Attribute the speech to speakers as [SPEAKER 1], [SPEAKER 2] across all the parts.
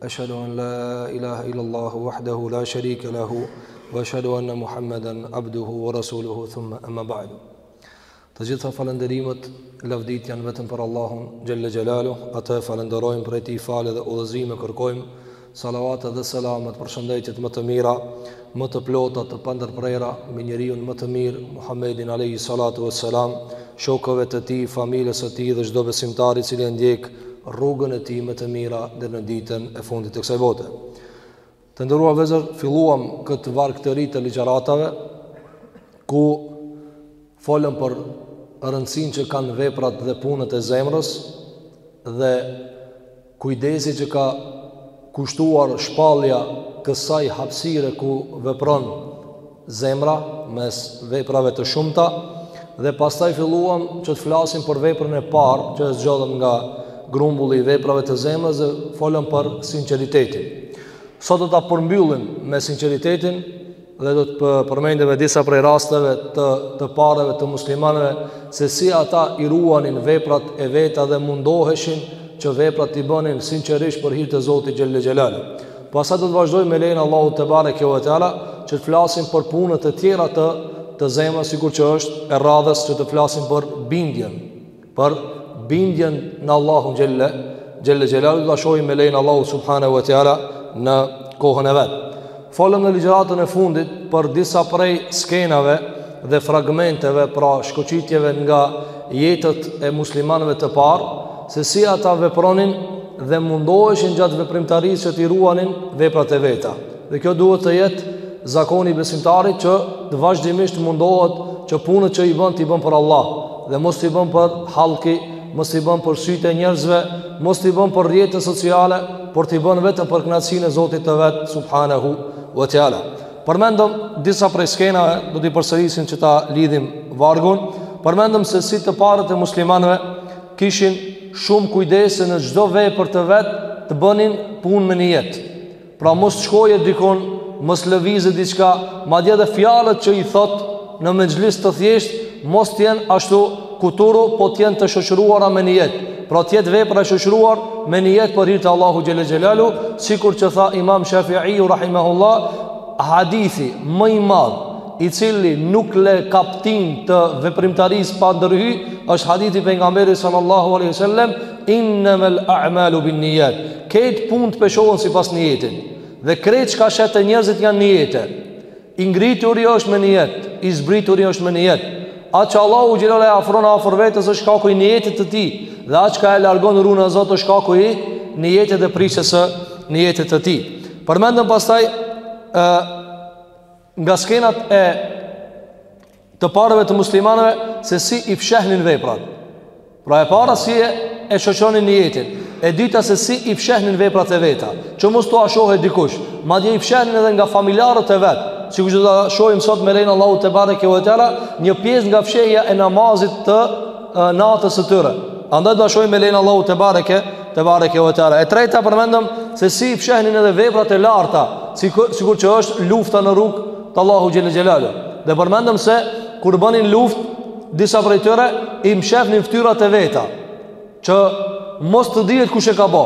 [SPEAKER 1] Ashhadu an la ilaha illa Allahu wahdahu la sharika lahu wa ashhadu anna Muhammeden abduhu wa rasuluhu thumma amma ba'du. Të gjitha falënderimet, lavdit janë vetëm për Allahun xhalla xhelalu, atë e falënderojmë prej tij falje dhe udhëzime kërkojmë, salavate dhe selamet përshëndetjet më të mira, më të plota të pandërprera mbi njeriun më të mirë Muhammedin alayhi salatu wassalam, shokëve të tij, familjes së tij dhe çdo besimtar i cili e ndjek rrugën e tij me të mira deri në ditën e fundit të kësaj bote. Të nderuar vëllezër, filluam këtë varg të ri të ligjëratave ku folëm për rëndësinë që kanë veprat dhe punët e zemrës dhe kujdesi që ka kushtuar shpallja kësaj hapësire ku vepron zemra mes veprave të shumta dhe pastaj filluam që të flasim për veprën e parë që e zgjodhëm nga grumbulli i veprave të zemrës dhe folëm për sinqeritetin. Sot do ta përmbyllim me sinqeritetin dhe do të përmendeve disa prej rasteve të të parëve të muslimanëve se si ata i ruanin veprat e veta dhe mundoheshin që veprat t'i bënin sinqerisht për hir të Zotit xhel xhelal. Pastaj do të vazhdojmë me lejen e Allahut te bareke ve teala që të flasim për punët e tjera të të zemrës sikur që është e radhës që të flasim për bindjen, për bindjen në Allahun xhelle xhelalu do ta shohim me lejen e Allahut subhanahu ve teala në kohën e vet. Folëm në ligjëratën e fundit për disa prej skenave dhe fragmenteve, pra shkoqitjeve nga jetët e muslimanëve të parë, se si ata vepronin dhe mundoheshin gjatë veprimtarisë që t'i ruanin veprat e veta. Dhe kjo duhet të jetë zakoni i besimtarit që të vazhdimisht mundohet që punët që i bën t'i bën për Allah dhe mos t'i bën për hallki, mos t'i bën për sytë e njerëzve, mos t'i bën për rrjete sociale, por t'i bën vetëm për kënaqësinë e Zotit të vet subhanahu wa taala. Përmendëm disa prej skenave, do t'i përsërisim që ta lidhim vargun. Përmendëm se si të parët e muslimanëve kishin shumë kujdes se në çdo vepër të vet të bënin punë me nijet. Pra mos të shkoje dikon, mos lëvizë diçka, madje edhe fjalët që i thotë në mexhlis të thjeshtë mos të jenë ashtu kuturu, po të jenë të shoqëruara me nijet. Pra të jetë vepra e shoqëruar me nijet për hir të Allahu xhelle xhelalu, sikur që tha Imam Shafiu rahimahullah, hadithi më i madh i cili nuk le kaptin të veprimtarisë pa ndërhy,, është hadithi i pejgamberit sallallahu aleyhi sallem, innemel a'malu bin nijat, krejt punët peshohen sipas nijetit, dhe krejt çka sheh te njerëzit janë nijete, i ngrituri është me nijet, i zbrituri është me nijet, ai që Allahu xhelle ue ala e afron afër vetes është shkaku i nijetit të tij, dhe ai çka e largon runa Zot është shkaku i nijetit dhe prishjes së nijetit të tij. Përmendëm pastaj, nga skenat e të parëve të muslimanëve se si i fshehnin veprat. Pra e para si e, e shoqëronin nijetin, e dyta se si i fshehnin veprat e veta, që mos t'ua shohë dikush, madje i fshehnin edhe nga familjarët e vet. Sikur që do ta shohim sot me lejen e Allahut tebareke ve teala, një pjesë nga fshehja e namazit të natës së tyre. Andaj do ta shohim me lejen e Allahut tebareke Tebareke ve teala E treta përmendëm se si i fshehnin edhe veprat e larta si, sikur që është lufta në rrugë të Allahut xhelle xhelaluhu Dhe përmendëm se kur bënin luftë Disa prej tyre i mshefnin ftyrat e veta Që mos të dihet kush e ka bo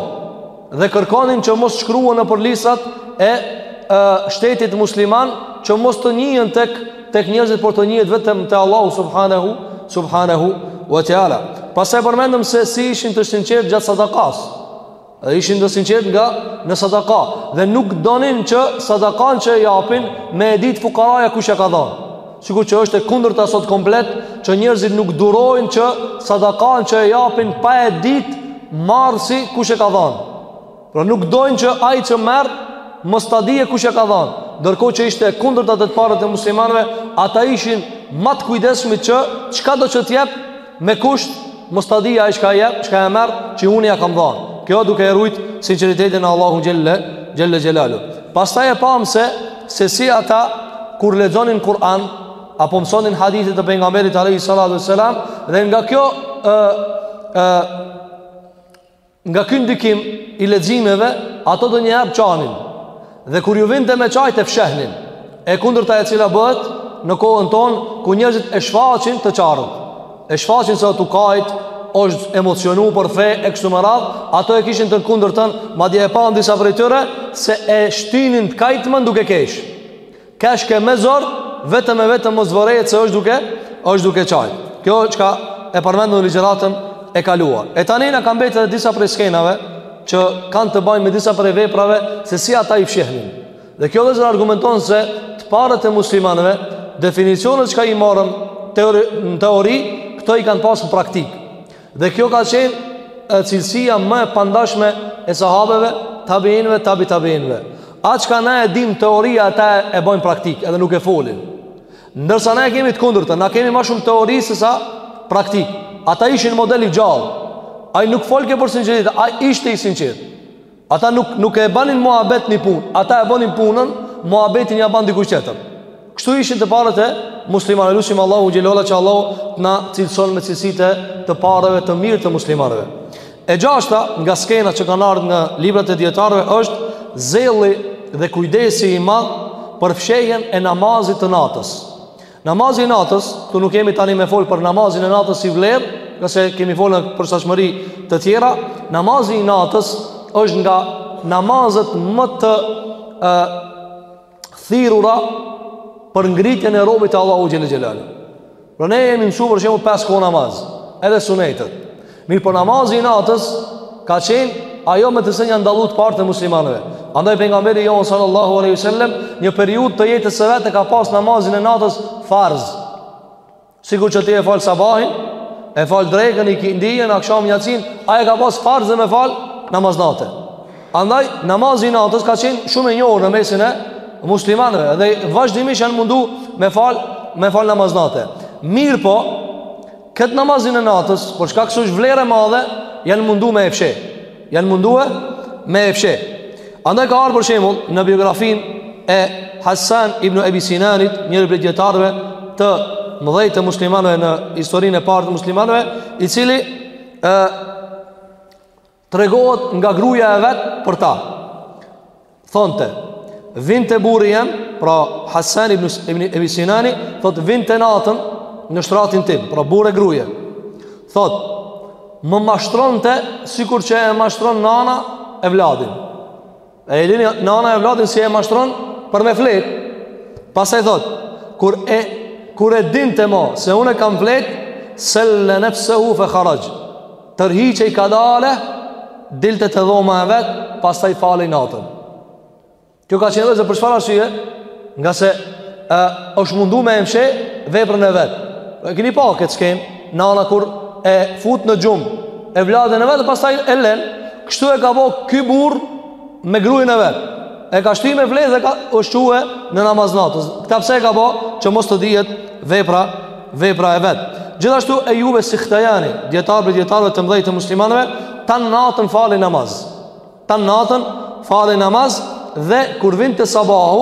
[SPEAKER 1] Dhe kërkonin që mos shkruhen nëpër listat e, e shtetit musliman Që mos të njihen tek tek njerëzit por të njihet vetëm te Allahu subhanahu subhanahu wa taala pastaj përmendëm se si ishin të sinqertë gjatë sadakas dhe ishin të sinqertë nga në sadaka dhe nuk donin që sadakan që e japin me e ditë fukaraja kush e ka dhonë sikur që është e kundërta sot komplet që njerëzit nuk durojnë që sadakan që e japin pa e ditë marrësi kush e ka dhanë Pra nuk dojnë që ai që merr mos ta dije kush ja ka dhonë. Ndërkohë që ishte e kundërta te të parët e muslimanëve, ata ishin ma të kujdesshëm që çkado që të jep me kusht mos ta dije ai çka jep, çka e merr, që unë ja kam dhonë. Kjo duke e rujt sinqeritetin te Allahu xhelle xhelle xhelalu. Pastaj e pamë se se si ata kur lexonin Kur'an apo mësonin hadithe të pejgamberit alayhi salatu wasalam dhe nga kjo ë ë Nga ky ndikim i leximeve, ata ndonjëherë qanin. Dhe kur ju vinte me qajt e fshehnin. E kundërta e cila bëhet në kohën tonë ku njerëzit e shfaqin të qarët. E shfaqin se o tu kajt është emocionu' për fe e kështu me radhë, ata e kishin të kundërtën, madje e pamë disa prej tyre se e shtinin të kajtmen duke kesh. Keshke me zor, vetëm e vetëm mos vërehet se është duke, është duke qajt. Kjo çka e përmendëm në ligjeratën e kaluar. E tani na ka mbet edhe disa prej skenave që kanë të bajnë me disa prej veprave se si ata i fshehnin. Dhe kjo vllezër argumenton se të parët e muslimanëve, definicionet çka i marrim teori, në teori, këto i kanë pasë në praktikë. Dhe kjo ka qenë cilësia më e pandashme e sahabeve, tabiinëve, tabi tabiinëve. Atë çka na e dim teori ata e bajnë praktik, edhe nuk e folin. Ndërsa na e kemi të kundërtën, na kemi ma shumë teori se sa praktik. Ata ishin model i gjallë. Ai nuk folke për sinqeritet, ai ishte i sinqert. Ata nuk nuk e banin muhabet një punë, ata e banin punën, muhabetin ia ban dikush tjetër. Kështu ishin të parët e muslimanëve, lusim Allahun xhele ala që Allahu të na cilëson me cilësitë e të parëve të mirë të muslimanëve. E gjashta nga skena që kanë ardhur në librat e dijetarëve është zelli dhe kujdesi i madh për fshehjen e namazit të natës. Namazi i natës, këtu nuk jemi tani me folë për namazin e natës si vlerë, ngase kemi folë në përshtatshmëri të tjera, namazi i natës është nga namazet më të e, thirrura për ngritjen e robit te Allahu xhele xhelaluhu. Pra ne jemi mësu për shembull 5 kohë namaz, edhe sunetet. Mirëpo namazi i natës ka qenë ajo me të cilën janë dallu të parët e muslimanëve. Andaj pejgamberi jonë sallallahu alejhi ve sel-lem, një periudhë të jetës së vet e ka pas namazin e natës farz. Sikur që ti e falë sabahin, e falë drekën, ikindinë, akshamin, jacinë, ai e ka pas farz dhe me falë namaz nate. Andaj namazi i natës ka qenë shumë e njohur në mesin e muslimanëve dhe vazhdimisht janë mundu me falë me falë namaz nate. Mirëpo, Këtë namazin e natës, për shkak se është vlerë e madhe, janë mundu me e fsheh. Janë mundue me e fsheh. Andaj ka ardh për shembull në biografinë e Hasan ibn Ebi Sinanit, njëri prej dijetarëve të mëdhej të muslimanëve në historinë e parë të muslimanëve, i cili e, Tregohet nga gruja e vet për ta. Thonte, vinte burri jem, pra Hasan ibn Ebi Sinani, thot vinte natën në shtratin tim, pra burrë e gruje. Thot, më mashtronte sikur që e mashtron nana evladin. E dini nana evladin si e mashtron për me flet. Pasaj thot, kur e, kur e dinte ma se unë e kam flet, selle nefse hu fe kharaxh. Tërhiqej kadale, dilte te dhoma e vet, pasaj falej natën. Kjo ka qenë vllezër për çfarë arsye, ngase e, është mundu me e mshe veprën e vet. E kini pa këtë skenë, Nana kur e fut në gjumë evladin e vet pastaj e len, kështu e ka ba ky burrë me gruën e vet. E ka shti me flejt edhe ka, është çue në namaz natës. Kta pse e ka ba që mos të dihet vepra vepra e vet. Gjithashtu Ejub es-Sihtijani, dijetar prej dijetarëve të mdhej të muslimanëve, tanë natën fali namaz. Tan natën fali namaz dhe kur vinte sabahu,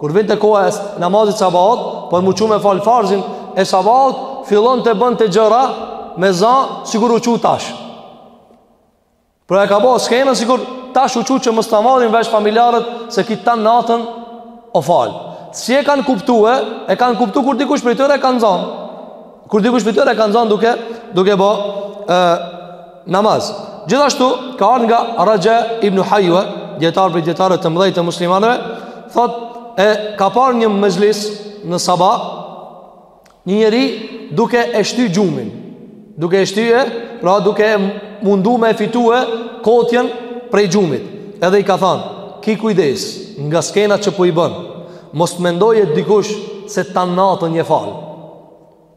[SPEAKER 1] kur vinte koha e namazit sabahut, për m'u çu me fal farzin e sabahut, fillonte bënte gjëra me za sikur u çu tash. Pra e ka bo skenën sikur tash u çu që mos ta marrin vesh familjarët se ki tan natën o fal. Si e kanë kuptu, e kanë kuptu kur dikush prej tyre e ka zan. Kur dikush prej tyre e kanë zan duke duke bo ë Namaz. Gjithashtu ka ardh nga Raxha ibnu Hajve, dijetar prej dijetarëve të mëdhej të muslimanëve, thotë e ka parë n'një mexhlis në sabah, një njeri duke e shty gjumin, duke e shtye, pra duke u mundu me e fitu kotjen prej gjumit. Edhe i ka thanë, ki kujdes nga skena që po i bënë, mos të mendojë dikush se tan natën je falë.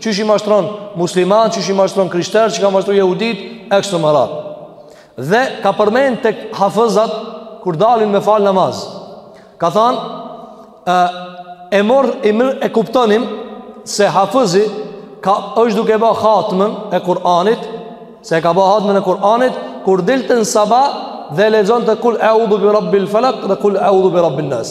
[SPEAKER 1] Qysh i mashtron musliman, qysh i mashtron krishter, që ka mashtru jehudit, e kështu me radhë. Dhe ka përmend tek hafëzat, kur dalin me falë namaz. Ka thanë, e, e, mor, e, mor, e kuptonim se hafëzi ka, është duke ba hatmen e Kur'anit, se e ka ba hatmen e Kur'anit, kur dilte n'sabah dhe lexonte kul eudhu bi rabbil felek dhe kul eudhu bi rabbin-nas.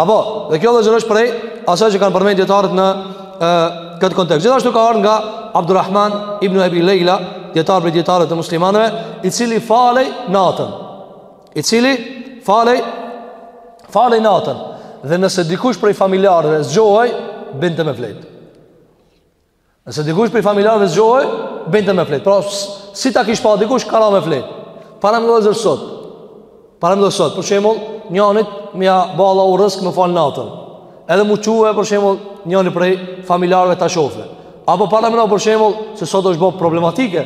[SPEAKER 1] Apo, dhe kjo vllezër është prej asaj që kanë përmend dijetarët në e, këtë kontekst. Gjithashtu ka ardh nga Abdurrahman ibnu Ebi Lejla, dijetar prej dijetarëve të muslimanëve, i cili falej natën. I cili falej falej natën dhe nëse dikush prej familjarëve zgjohej, binte me flejt. Nëse dikush prej familjarëve zgjohej, binte me flejt. Pra, si ta kish pa dikush, ka ra me flejt. Paramendo vllezër sot. Paramendo sot. Për shemull, njanit me ia ba Allahu rrësk me falë natën. Edhe m'u çue, për shemull, njani prej familjarëve ta shofe. Apo paramendo, për shemull, se sot është bo problematike.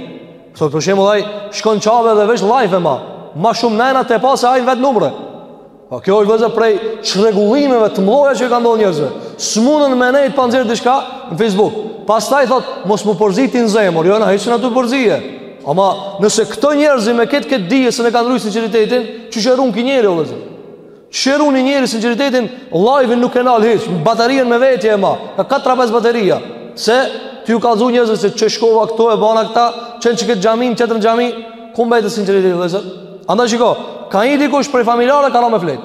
[SPEAKER 1] Sot, për shemull, ai shkon n'Qabe dhe veç live e ma. Ma shumë jena tu e pa se ai vetë n'umre. Po kjo është vllezër prej çrregullimeve të mëdha që u ka ndodh njerëzve. S'mundën me nejt pa nxjerr diçka në Facebook. Pastaj thot, mos m'u përzi ti n'zemër, jo na hiç s'jena tu përzie. Ama nëse këta njerëz me këtë këtë dije se e kanë rujt sinqeritetin, qysh e run ki njeri o vllezër. Qysh e run njeri sinqeritetin, live nuk e nal hiç, baterien me vete e ma. Ka 4-5 bateria. Se tu u kallzu njerëzve se qe shkova këtu e bana këta, qe n'qeket xhami, n'tjetrën xhami. Ku mbet sinqeriteti vllezër? Andaj shiko, ka hi dikush prej familjarëve, ka ra me flejt.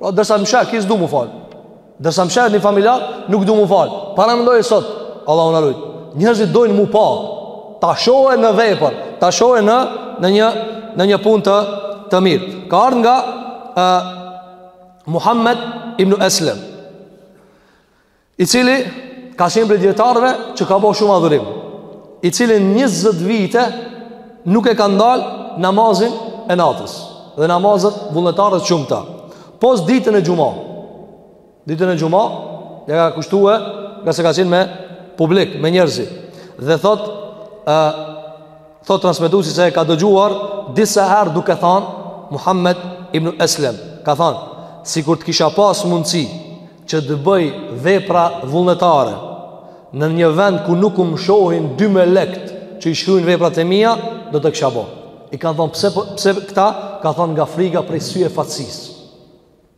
[SPEAKER 1] Pra, derisa më sheh ki, s'du m'u falë. Derisa më sheh një familjar, nuk du m'u falë. Paramendoje sot, Allahu na rujt. Njerëzit dojnë m'u pa. Ta shohë në vepër, ta shohë në, në një, në një pun të, të mirë. Ka ardhë nga uh, Muhammed ibnu Eslem. i cili ka qenë prej dietarëve që ka bërë shumë adhurim, i cili 20 vite nuk e ka ndal namazin e natës dhe namazet vullnetare të shumta pos ditën e xhuma ditën e xhuma ja ka kushtue ngase ka qenë me publik, me njerëzi dhe thot e, thot transmetusi se e ka dëgjuar disa herë duke than Muhammed ibn Eslem ka than sikur të kisha pas mundësi që të bëj vepra vullnetare në një vend ku nuk më shohin dy melekt që i shkruin veprat e mija, do t'kisha bo. I kanë thonë, pse, po, pse këta? Ka thonë nga friga prej syefaqsisë.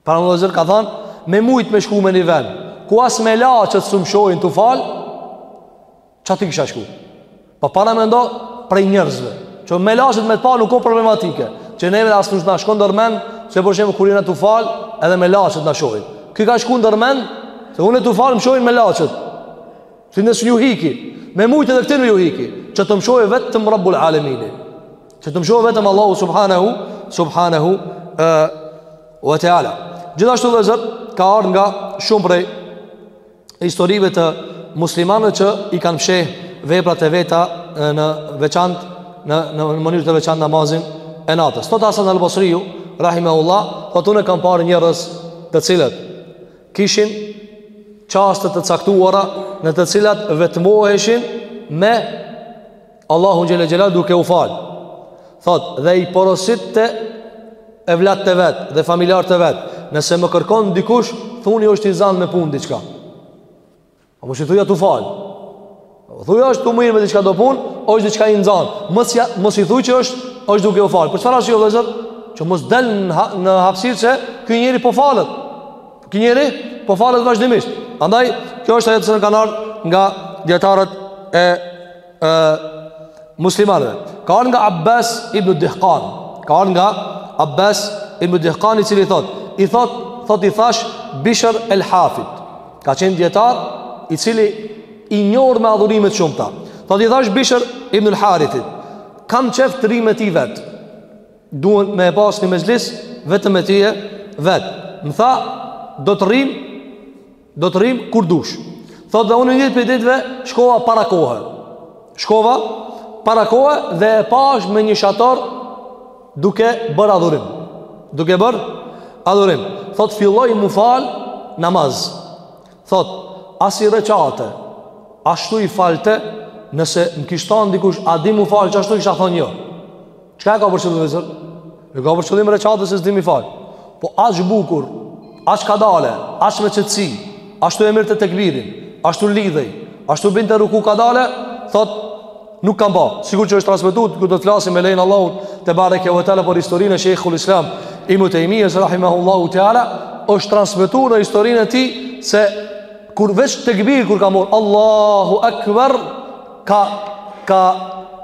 [SPEAKER 1] Pra vllazër ka thonë, me mujt me shku me një vend, ku as melaqet s'um shohin tu falë, Qaty kisha shku. Pa po paramendo prej njerëzve Që melaqet me të pa nuk o problematike Që neve dhe as nuk na shkon ndërmen Se për shembull kur jena tu fal Edhe melaqet na shohin Ky ka shku ndërmen Se unë tu fal më shohin melaqet Që nësë një hiki Me mujtë edhe këtë në një hiki Që të më shoh vetëm rabbul alemini Që të më shoh vetëm Allahu subhanahu Subhanahu ve teala Gjithashtu vllazër Ka ardh nga shumë prej historive të muslimanëve që i kanë fsheh veprat e veta në veçantë në në mënyrë të veçantë namazin e natës. Thot Hasan al-Basriu rahimahullah, po thot unë kam parë njerëz të cilët kishin çaste të caktuara në të cilat vetmoheshin me Allahun xhele xhelaluhu duke u fal. Thot dhe i porositke vllat e vet dhe familjart e vet. Nëse më kërkon dikush, thuni është i zan me punë diçka. Mos i thuj o tu fal. Thuja është tu u mirë me diçka do pun, është diçka i nxan. Mos ja mos i thuj që është është duke u fal. Për çfarë arsye vëllazër? Që mos del në hapësirë se ky njeri po falet. Ky njeri po falet vazhdimisht. Andaj kjo është ajo që kanë ardhur nga dietarët e e, muslimanëve. Ka ardh nga Abbas ibn Dihkan. Ka ardh nga Abbas ibn Dihkan i cili thot. I thot, thot i thash Bishr el Hafit. Ka qenë djetar i cili i njohur me adhurime të shumta. Thot i thash Bishr ibn el Harithit. Kam qef të rri me ty vetë. Du me e pas një mexhlis vetëm me ty vetë. Më tha, do të rrim Do të rrim kur dush. Thotë dhe unë një ditë prej ditëve shkova para kohe. Shkova para kohe dhe e pash me një shator duke bërë adhurim. Duke bërë adhurim. Thotë filloi mu falë namaz. Thotë asi reqate, ashtu i falte, nëse më kish thon dikush, a di mu falë qashtu kisha thonë jo. Çka e ka për qëllim vëllezër? E ka për qëllim reqatet se s'di m'i fal. Po aq bukur, aq kadale, aq me qetësi, ashtu e merrte tekbirin, ashtu lidhej, ashtu binte ruku kadale, thot nuk kam pa. Sikur që është transmetuar, kur do të flasim me lejen e Allahut tebareke ve teala për historinë e Sheikhul Islam Ibn Taymiyyah rahimahullahu teala, është transmetuar në historinë e tij se kur veç tekbir kur ka marr Allahu akbar ka ka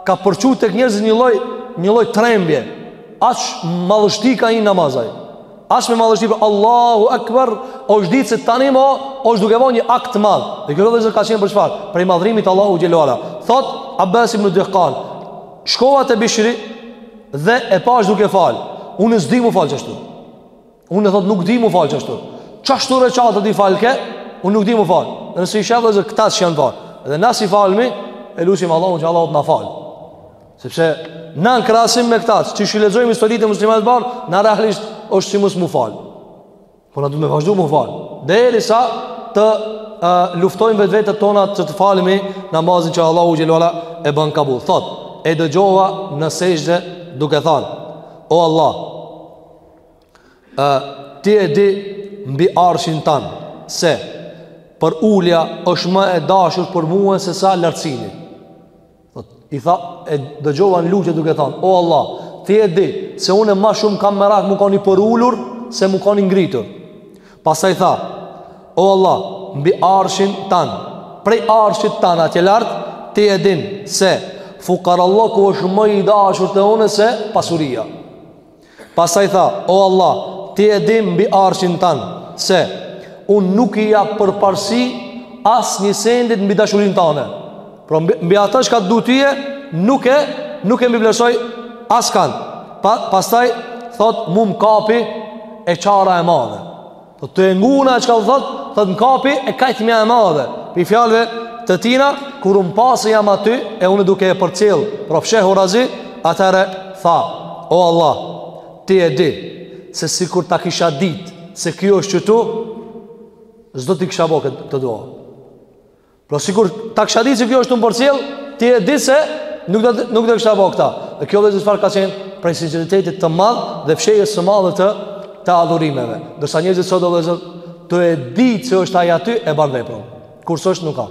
[SPEAKER 1] ka përçu tek njerëzit një lloj një lloj trembje. Aq madhështi ka hi n'namaz ai. Aq me madhështi për Allahu Akbar, është ditë se tani më është duke bo një akt të madh. Dhe kjo vëllezër ka qenë për çfarë? Prej madhrimit t'Allahut xhele ue ala. Thot Abbas ibn Dihqan, shkova te Bishri dhe e pashë duke u fal. Unë s'di m'u fal qashtu. Unë e thotë nuk di m'u fal qashtu. Qashtu reqatet i falke, unë nuk di m'u fal. Dhe nëse i shef vëllezër këta qysh janë fal. Dhe ne si falemi, e lusim Allahun që Allahu të na falë. Sepse ne në krahasim me këta, që që i lexojmë historitë e muslimanve t'parë, ne realisht është si mos m'u fal. Por na duhet me vazhdu m'u fal. Dhe derisa të uh, luftojmë vetvetet tona që të falemi namazin që Allahu xhele ue ala e bënë kabull. Thotë, e dëgjova në sexhde duke thanë, o Allah, ë ti e di mbi arshin tan se përulja është më e dashur për mua se sa lartësimi. E tha e dëgjova në lutje duke thënë, "O Allah, ti e di se unë më shumë kam merak me kon i përulur se me kon i ngritur." Pastaj tha, "O Allah, mbi arshin tan, prej arshit tan atje lart, ti e din se fukarallëku është më i dashur te unë se pasuria." Pastaj tha, o Allah, ti e din mbi arshin tan, se, unë nuk i jap përparsi asnjë sendit mbi dashurin tane. Pro mbi, mbi atë çka të du tyje, nuk e, nuk e mbivlerësoj askan. Pa, pastaj, thot, mu më kapi e qara e madhe. Thot tu e ngu unë çka po thot Thot më kapi e kajtmja e madhe Prej fjalve të tina Kur m'pa se jam aty E unë duke e përcjell Pra fshehurazi Atëherë tha O Allah Ti e di Se sikur ta kisha dit Se kjo është qëtu S'do t'i kisha bo këtë dua Pra po sikur ta kisha ditë se kjo është tu m'përcjell, ti e di se nuk do nuk do kisha bo këtë. Dhe kjo vëllezër çfarë ka qenë prej sinqeritetit të madh dhe fshehjes së madhe të të adhurimeve. Ndërsa njerëzit sot vëllezër tu e dit se është ai aty e bën veprën. Kur s'është nuk ka.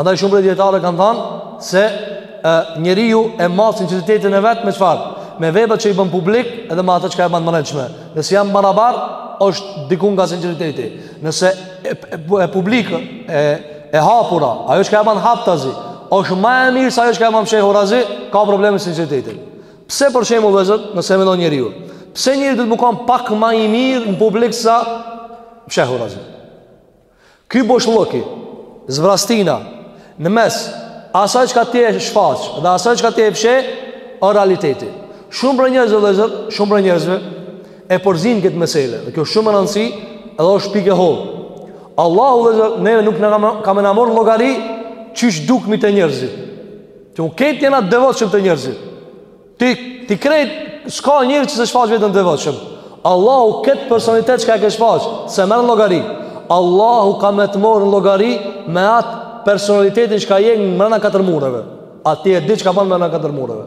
[SPEAKER 1] Andaj shumë prej dijetarëve kanë thënë se e, njeriu e mat sinqeritetin e vet me çfarë? Me veprat që i bën publik edhe me ato që e bën mrenshme. Nëse janë barabar, është diku nga sinqeriteti. Nëse e, e, e publikja e, e hapura, ajo çka e ban haptazi, është ma e mirë se ajo çka e ban mshehurazi, ka probleme me sinqeritetin. Pse për shembull vllezër, nëse mendon njeriu? Pse njeriu do me u dok pak ma i mirë në publik se mshehurazi? Ky boshllëki, zbrazëtina, në mes, asaj çka ti e shfaq, dhe asaj çka ti e fsheh, o realiteti. Shumë prej njerëzve, vllezër, shumë prej njerëzve, e përzinë këtë mesele dhe kjo shumë me rëndësi edhe është pikë e hollë Allahu vllezër neve nuk ka me na marr n'llogari qysh dukmi te njerëzit se na krejt jena devotshëm te njerëzit ti, ti krejt s'ka njeri që s'e shfaq veten devotshëm Allahu këtë personalitet çka e ke shfaq s'e merr n'llogari Allahu ka me të marrë n'llogari me atë personalitetin çka je mrena katër mureve a ti e di çka ban mrena katër mureve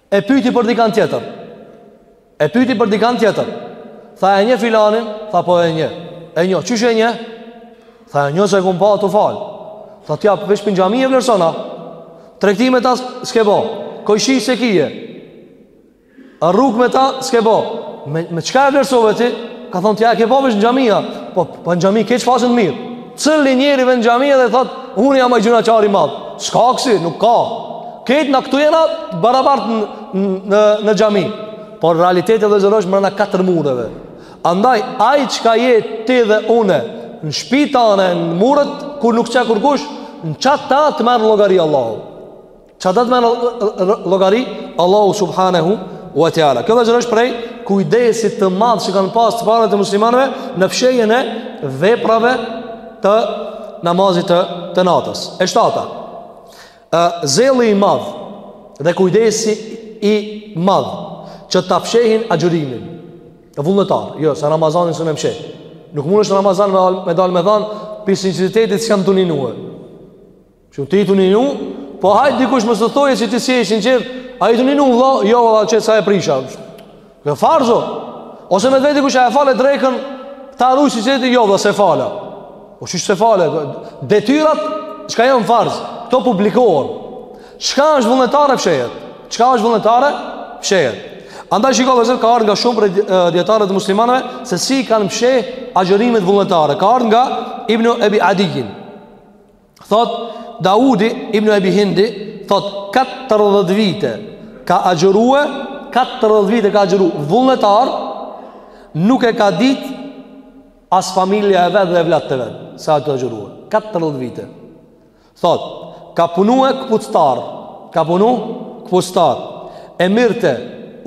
[SPEAKER 1] E pyti për dikan tjetër E pyti për dikan tjetër Tha e njeh filanin Tha po e njoh E njeh, qysh e njeh? Tha e njoh se e kum pa tu u fal Tha ti a pa veç n'xhami e vlerësona Tregti me ta s'ke bo Kojshi s'e kije A rrugë me ta s'ke bo Me, me çka e vlerësove ti? Ka thonë ti a e ke pa veç në xhami Po, po në xhami krejt shfaqen të mirë Cili njeri vjen n'xhami dhe thot, unë jam ai gjynahqari i madh. S'ka ksi, nuk ka. Krejt na këtu jena barabart në në, në xhami. Por realiteti vllezër osht mbrenda katër mureve. Andaj ai çka je ti dhe unë në shpi tane, në muret ku nuk t'sheh kurkush, në qat ta të merr n'llogari Allahu. Qat ta të merr në llogari Allahu subhanehu wa teala. Kjo vllezër është prej kujdesit të madh që kanë pasë të parët e muslimanve në fshehjen e veprave të namazit të, të natës. E shtata, zelli i madh dhe kujdesi i madh që ta fshehin agjërimin vullnetar, jo, se Ramazanin s'mun e mshef. Nuk mund është Ramazan me, me dalë me thanë prej sinceritetit si kam t'u Që ti tu ninu, po hajt dikush mos të thojë që ti s'je i sinqertë, a i të ninu, la, jo, la, qe sa e prisha. Në farzo, ose me t'veti kush e fale drekën, ta ruj sinqeritetin, jo, la, s'e fale. Po qysh s'e fale, detyrat, çka janë farz, këto publikohen. Çka është vullnetare fshehet? Çka është vullnetare? Fshehet. Andaj shikoni vllezër ka ardhur nga shumë prej dijetarëve të muslimanëve se si kanë msheh agjërimet vullnetare. Ka ardhur nga Ibn Abi Adijin. Thot Daudi ibn Abi Hindi, thot 40 vite ka agjërue, 40 vite ka agjëru vullnetar, nuk e ka dit as familja e vet dhe evlatët e vet, se a tu agjërue. 40 vite. Thot, ka punue këpuctar, ka punu këpuctar, e mirte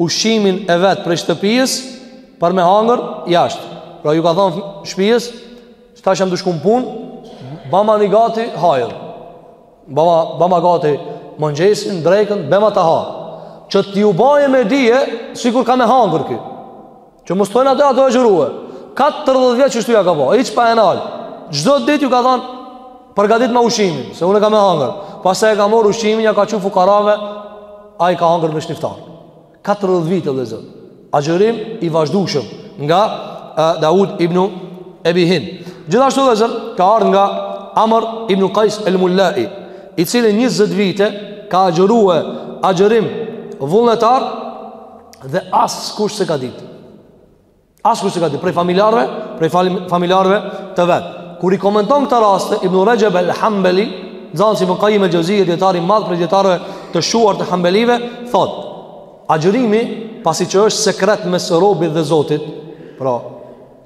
[SPEAKER 1] ushqimin e vet prej shtëpisë, për me hangër jashtë. Pra ju ka thonë shpijës, Tash jam tu shku në pun Bama ni gati hajën Bama, bama gati mëngjesin, drekën, bama të ha Që t'ju baje me dije Sikur ka me hangër ky Që mos thojnë a tu a tu agjërue 40 vjet qështu ja ka ba Hiç pa e nalë Çdo dit ju ka thanë Përgatitma ushqimin Se unë kam me hangër Pastaj e ka morr ushqimin Ja ka çu fukarave Ai ka hangër veç n'iftar katërdhjetë vite vëllazër. Agjërim i vazhdueshëm nga Daud ibn Abi Hind. Gjithashtu vëllazër ka ardh nga Amr ibn Qais al-Mullai, i cili 20 vite ka agjërue agjërim vullnetar dhe askush s'e ka ditë. Askush s'e ka ditë prej familjarëve, prej familjarëve të vet. Kur i komenton këta raste Ibn Rajab al-Hanbali, nxanës i Ibn Qayyim al-Juzije dijetar i madh prej dijetarëve të shquar të Hanbelive, thotë: Agjërimi, pasi që është sekret mes robit dhe Zotit, pra,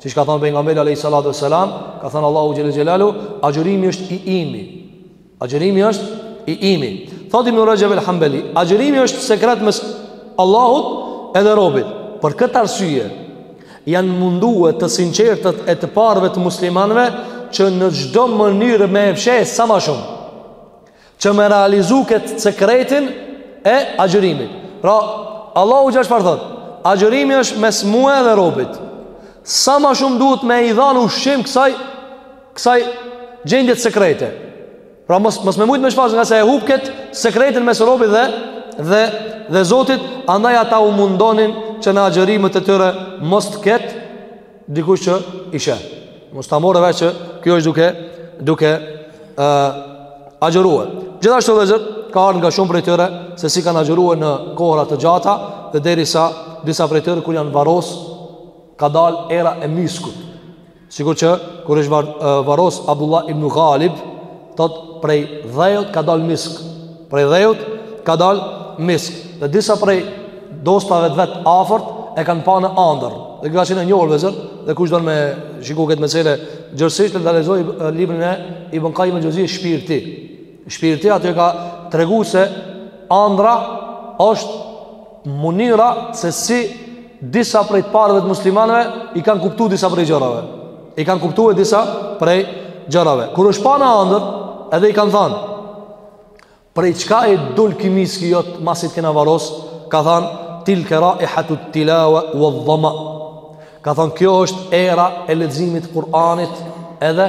[SPEAKER 1] siç ka thonë pejgamberi alayhi salatu wasalam, ka thanë Allahu xhele xhelaluhu, agjërimi është i imi. Agjërimi është i imi. Thot Ibn Rajab al-Hanbali, agjërimi është sekret mes Allahut edhe robit. Për këtë arsye janë mundue të sinqertët e të parëve të muslimanëve që në çdo mënyrë me e fsheh sa ma shumë. Që me realizu këtë sekretin e agjërimit. Pra, Allahu xh.sh. çfarë thot, agjërimi është mes mua dhe robit. Sa ma shumë duhet me i dhanë ushqim kësaj kësaj gjendje sekrete. Pra mos mos me mujt me shfaq ngase e hup ket sekretin mes robit dhe dhe dhe Zotit, andaj ata u mundonin që në agjërimet e tyre mos të ket dikush që i sheh. Mos ta morrë vesh që ky është duke duke ë agjëruar. Gjithashtu edhe ka ardh nga shumë prej tyre se si kanë agjëruar në kohra të gjata dhe derisa disa prej tyre kur janë varros ka dal era e miskut. Sikurqë kur është var, varros Abdullah ibn Ghalib, thot prej dheut ka dal misk. Prej dheut ka dal misk. Dhe disa prej dostave të vet afërt e kanë pa në andër. Dhe kjo ka qenë e njohur vllezër, dhe kush don me shiku këtë mesele gjërësisht le ta lexoj librin e Ibn Qayyim al-Juzije Shpirti. Shpirti aty e ka tregu se andra është mënyra se si disa prej të parëve të muslimanëve i kanë kuptuar disa prej gjërave. I kanë kuptuar disa prej gjërave. Kur është pa në andër, edhe i kanë thanë prej çka i del ky miski jot masi t'kena varros, ka thanë tilke raihatu tilawa wa dhama. Ka thanë kjo është era e leximit të Kur'anit edhe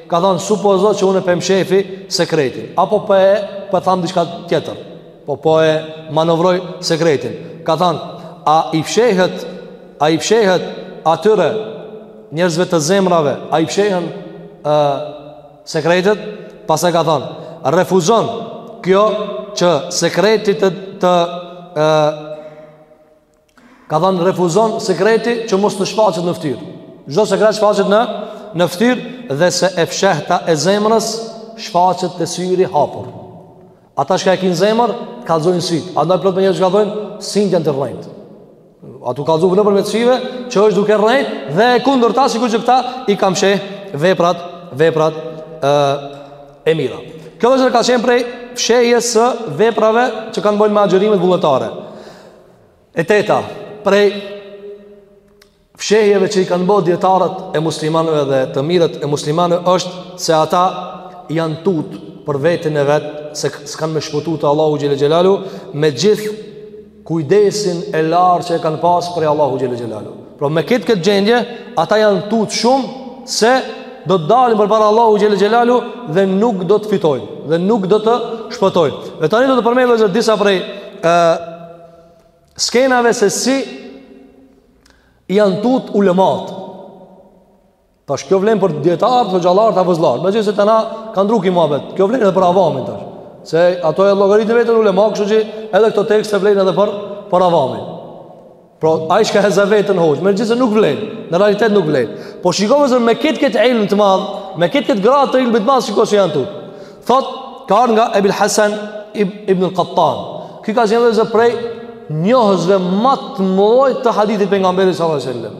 [SPEAKER 1] Ka thënë supozo që unë e po e mshefi sekretin Apo për po e për po thamë diçka tjetër Po po e manovroj sekretin Ka thënë A i fshehet A i fshehet atyre Njerëzve të zemrave A i fshehen e, Sekretet Pastaj ka thënë Refuzon kjo që sekreti të, të e, Ka thënë refuzon sekreti që mos të shfaqet në fytyrë. Çdo sekret shfaqet në në fytyrë dhe se e fshehta e zemrës shfaqet te syri hapur. Atë çka e ke n'zemër, kallzojnë sytë. Andaj plot herë ça thojnë, "Sytë janë tu rrejt." A tu kallzu nëpërmjet syve, që është duke rrejt dhe e kundërta sikur që këta i kanë fsheh veprat, veprat e, e mira. Kjo vëllezër ka qenë prej fshehjes së veprave që kanë bënë me agjërimet vullnetare. E teta, prej fshehjeve që i kanë bërë dietarët e muslimanëve dhe të mirët e muslimanëve është se ata janë tut për veten e vet se s'kanë me shpëtu te Allahu xhel-le xhelaluhu me gjithë kujdesin e lartë që e kanë pas prej Allahut xhel-le xhelaluhu. Por me këtë këtë gjendje, ata janë tut shumë se do të dalin përpara Allahut xhel-le xhelaluhu dhe nuk do të fitojnë, dhe nuk do të shpëtojnë. Dhe tani do të përmend vëllezër disa prej e, skenave se si janë tut ulematë. Tash kjo vlen për dijetarët, hoxhallarët apo vaizllarët. Megjithëse tan ka ndryshu ky muhabet. Kjo vlen edhe për avamin tash. Se ata e llogaritin veten ulema, kështu që edhe këto tekste vlen edhe për për avamin. Pra, ai që e zë veten hoxhë, megjithëse nuk vlen, në realitet nuk vlen. Po shikojmë se me këtë këtë ilm të madh, me këtë këtë gradë të ilmit të madh shiko si janë tut. Thot, ka ardhur nga Ebil Hasan ibn al-Qattan. Ky ka qenë edhe prej njohësve më të mëdhenj të hadithit të pejgamberit sallallahu alajhi wasallam.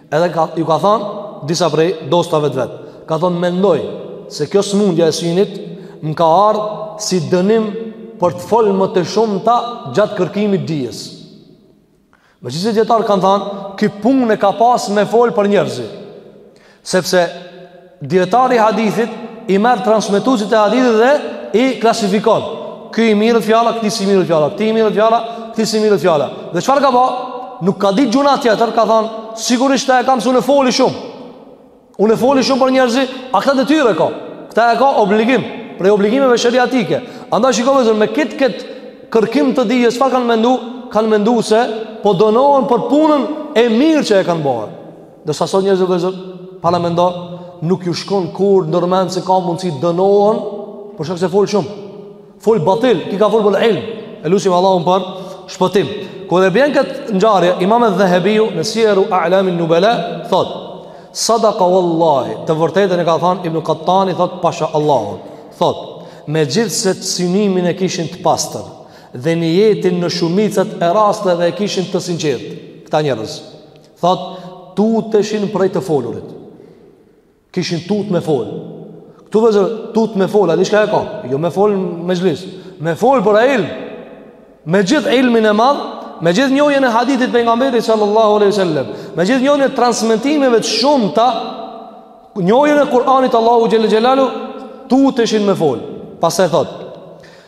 [SPEAKER 1] Edhe ka, ju ka thonë disa prej dostave të vet. Ka thonë mendoj se kjo smundja e synit më ka ardhë si dënim për të folmet e shumta gjatë kërkimit t'dijes. Megjithëse dijetarët kanë thonë, ky punë e ka pasë me folë për njerëzit. Sepse Dijetari i hadithit i merr transmetuesit e hadithit dhe i klasifikon. Ky i merret fjala, këti s'i merret fjala, këti i merret fjala, këti s'i merret fjala. Dhe çfarë ka ba? Nuk ka dit gjynah tjetër, ka thanë, sigurisht këta e kam se unë foli shumë. Unë e foli shumë për njerëz, a këta detyrë ka. Këta e ka obligim, prej obligimeve sheriatike. Andaj shiko vllezër, me këtë këtë kërkim të dijes, çfarë kanë mendu? Kanë mendu se po dënohen për punën e mirë që e kanë bërë. Ndërsa sot njerëzit vllezër, paramendo, nuk ju shkon kur ndërmend se ka mundësi dënohen, për shkak se fol shumë. Fol batil, ky ka fol për ilm. E lusim Allahun për shpëtim. Kur e bjen kët ngjarje Imam Dhehebiu në Sijeru A'lam an-Nubala thot: Sadaqa wallahi, të vërtetën e ka thënë Ibn Qattani thot pasha Allahun. Thot: Megjithse synimin e kishin të pastër dhe nijetin në shumicat e rasteve e kishin të sinqertë këta njerëz. Thot, tuteshin prej të folurit. Kishin tut me fol. Këtu vllezër, tut me fol, a di çka e ka? Jo me fol mexhlis. Me fol për ilm. Me gjithë ilmin e madh, me gjithë njohjen e hadithit Pejgamberit sallallahu aleyhi sallam, me gjithë njohjen e transmetimeve të shumta, njohjen e Kur'anit Allahu xhel-le xhelaluhu, tuteshin me fol. Pastaj thot,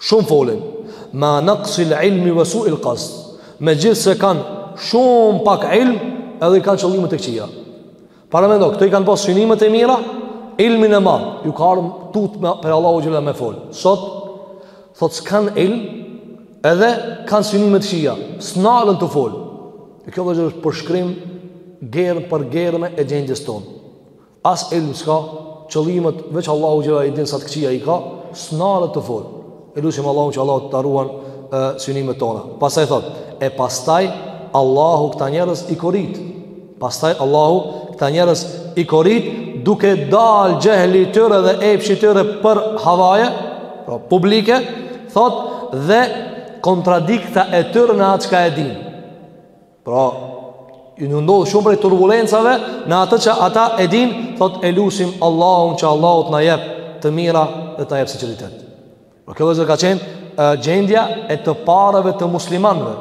[SPEAKER 1] Shumë folin, ma naqsil ilmi wa su'il qasd. Megjithëse kanë shumë pak ilm, edhe i kanë qëllimet e këqija. Paramendo, këto i kanë pas synimet e mira, ilmin e madh, ju ka ardhur tut prej Allahu xhel-le me fol. Sot thot s'kan ilm, edhe kanë synime të këqija, s'nalen tu fol. E kjo vllezër është përshkrim germë për germe e gjendjes tonë. As ilm s'ka, qëllimet veç Allahu xhel-le i din sa të këqija i ka, s'nalet tu fol. E lusim Allahun që Allahu të na ruan synimet tona. Pastaj thot, e pastaj Allahu këta njerëz i korit. Pastaj Allahu këta njerëz i korit duke dal xehli i tyre dhe epshi i tyre për havaje, pra publike, thot dhe kontradikta e tyre në atë çka e din. Pra, ju ndodh shumë prej turbulencave në atë që ata e din, thot e lusim Allahun që Allahu t'na jep të mira dhe t'na jep sinqeritet. Por kjo vllezër ka qenë e, gjendja e të parëve të muslimanëve.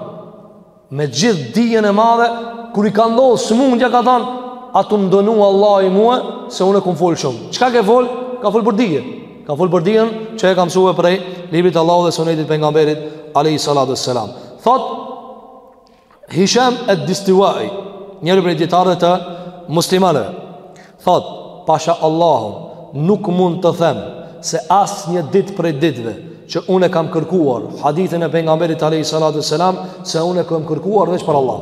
[SPEAKER 1] Me gjithë dijen e madhe kur i ka ndodhur sëmundja ka thënë a tu më dënu Allahi mua se unë kum fol shumë. Çka ke fol? Ka fol për dije. Ka fol për dijen që e kam mësuar prej librit Allahu dhe sunetit Pejgamberit alayhi salatu wassalam. Thot Hisham ed-Distiwai Njëri prej dijetarëve të muslimanëve Thot, pasha Allahun Nuk mund të them Se asnjë ditë prej ditëve Që unë e kam kërkuar Hadithin e pejgamberit Alejhi Salatu ue Selam Se unë e kam kërkuar veç për Allah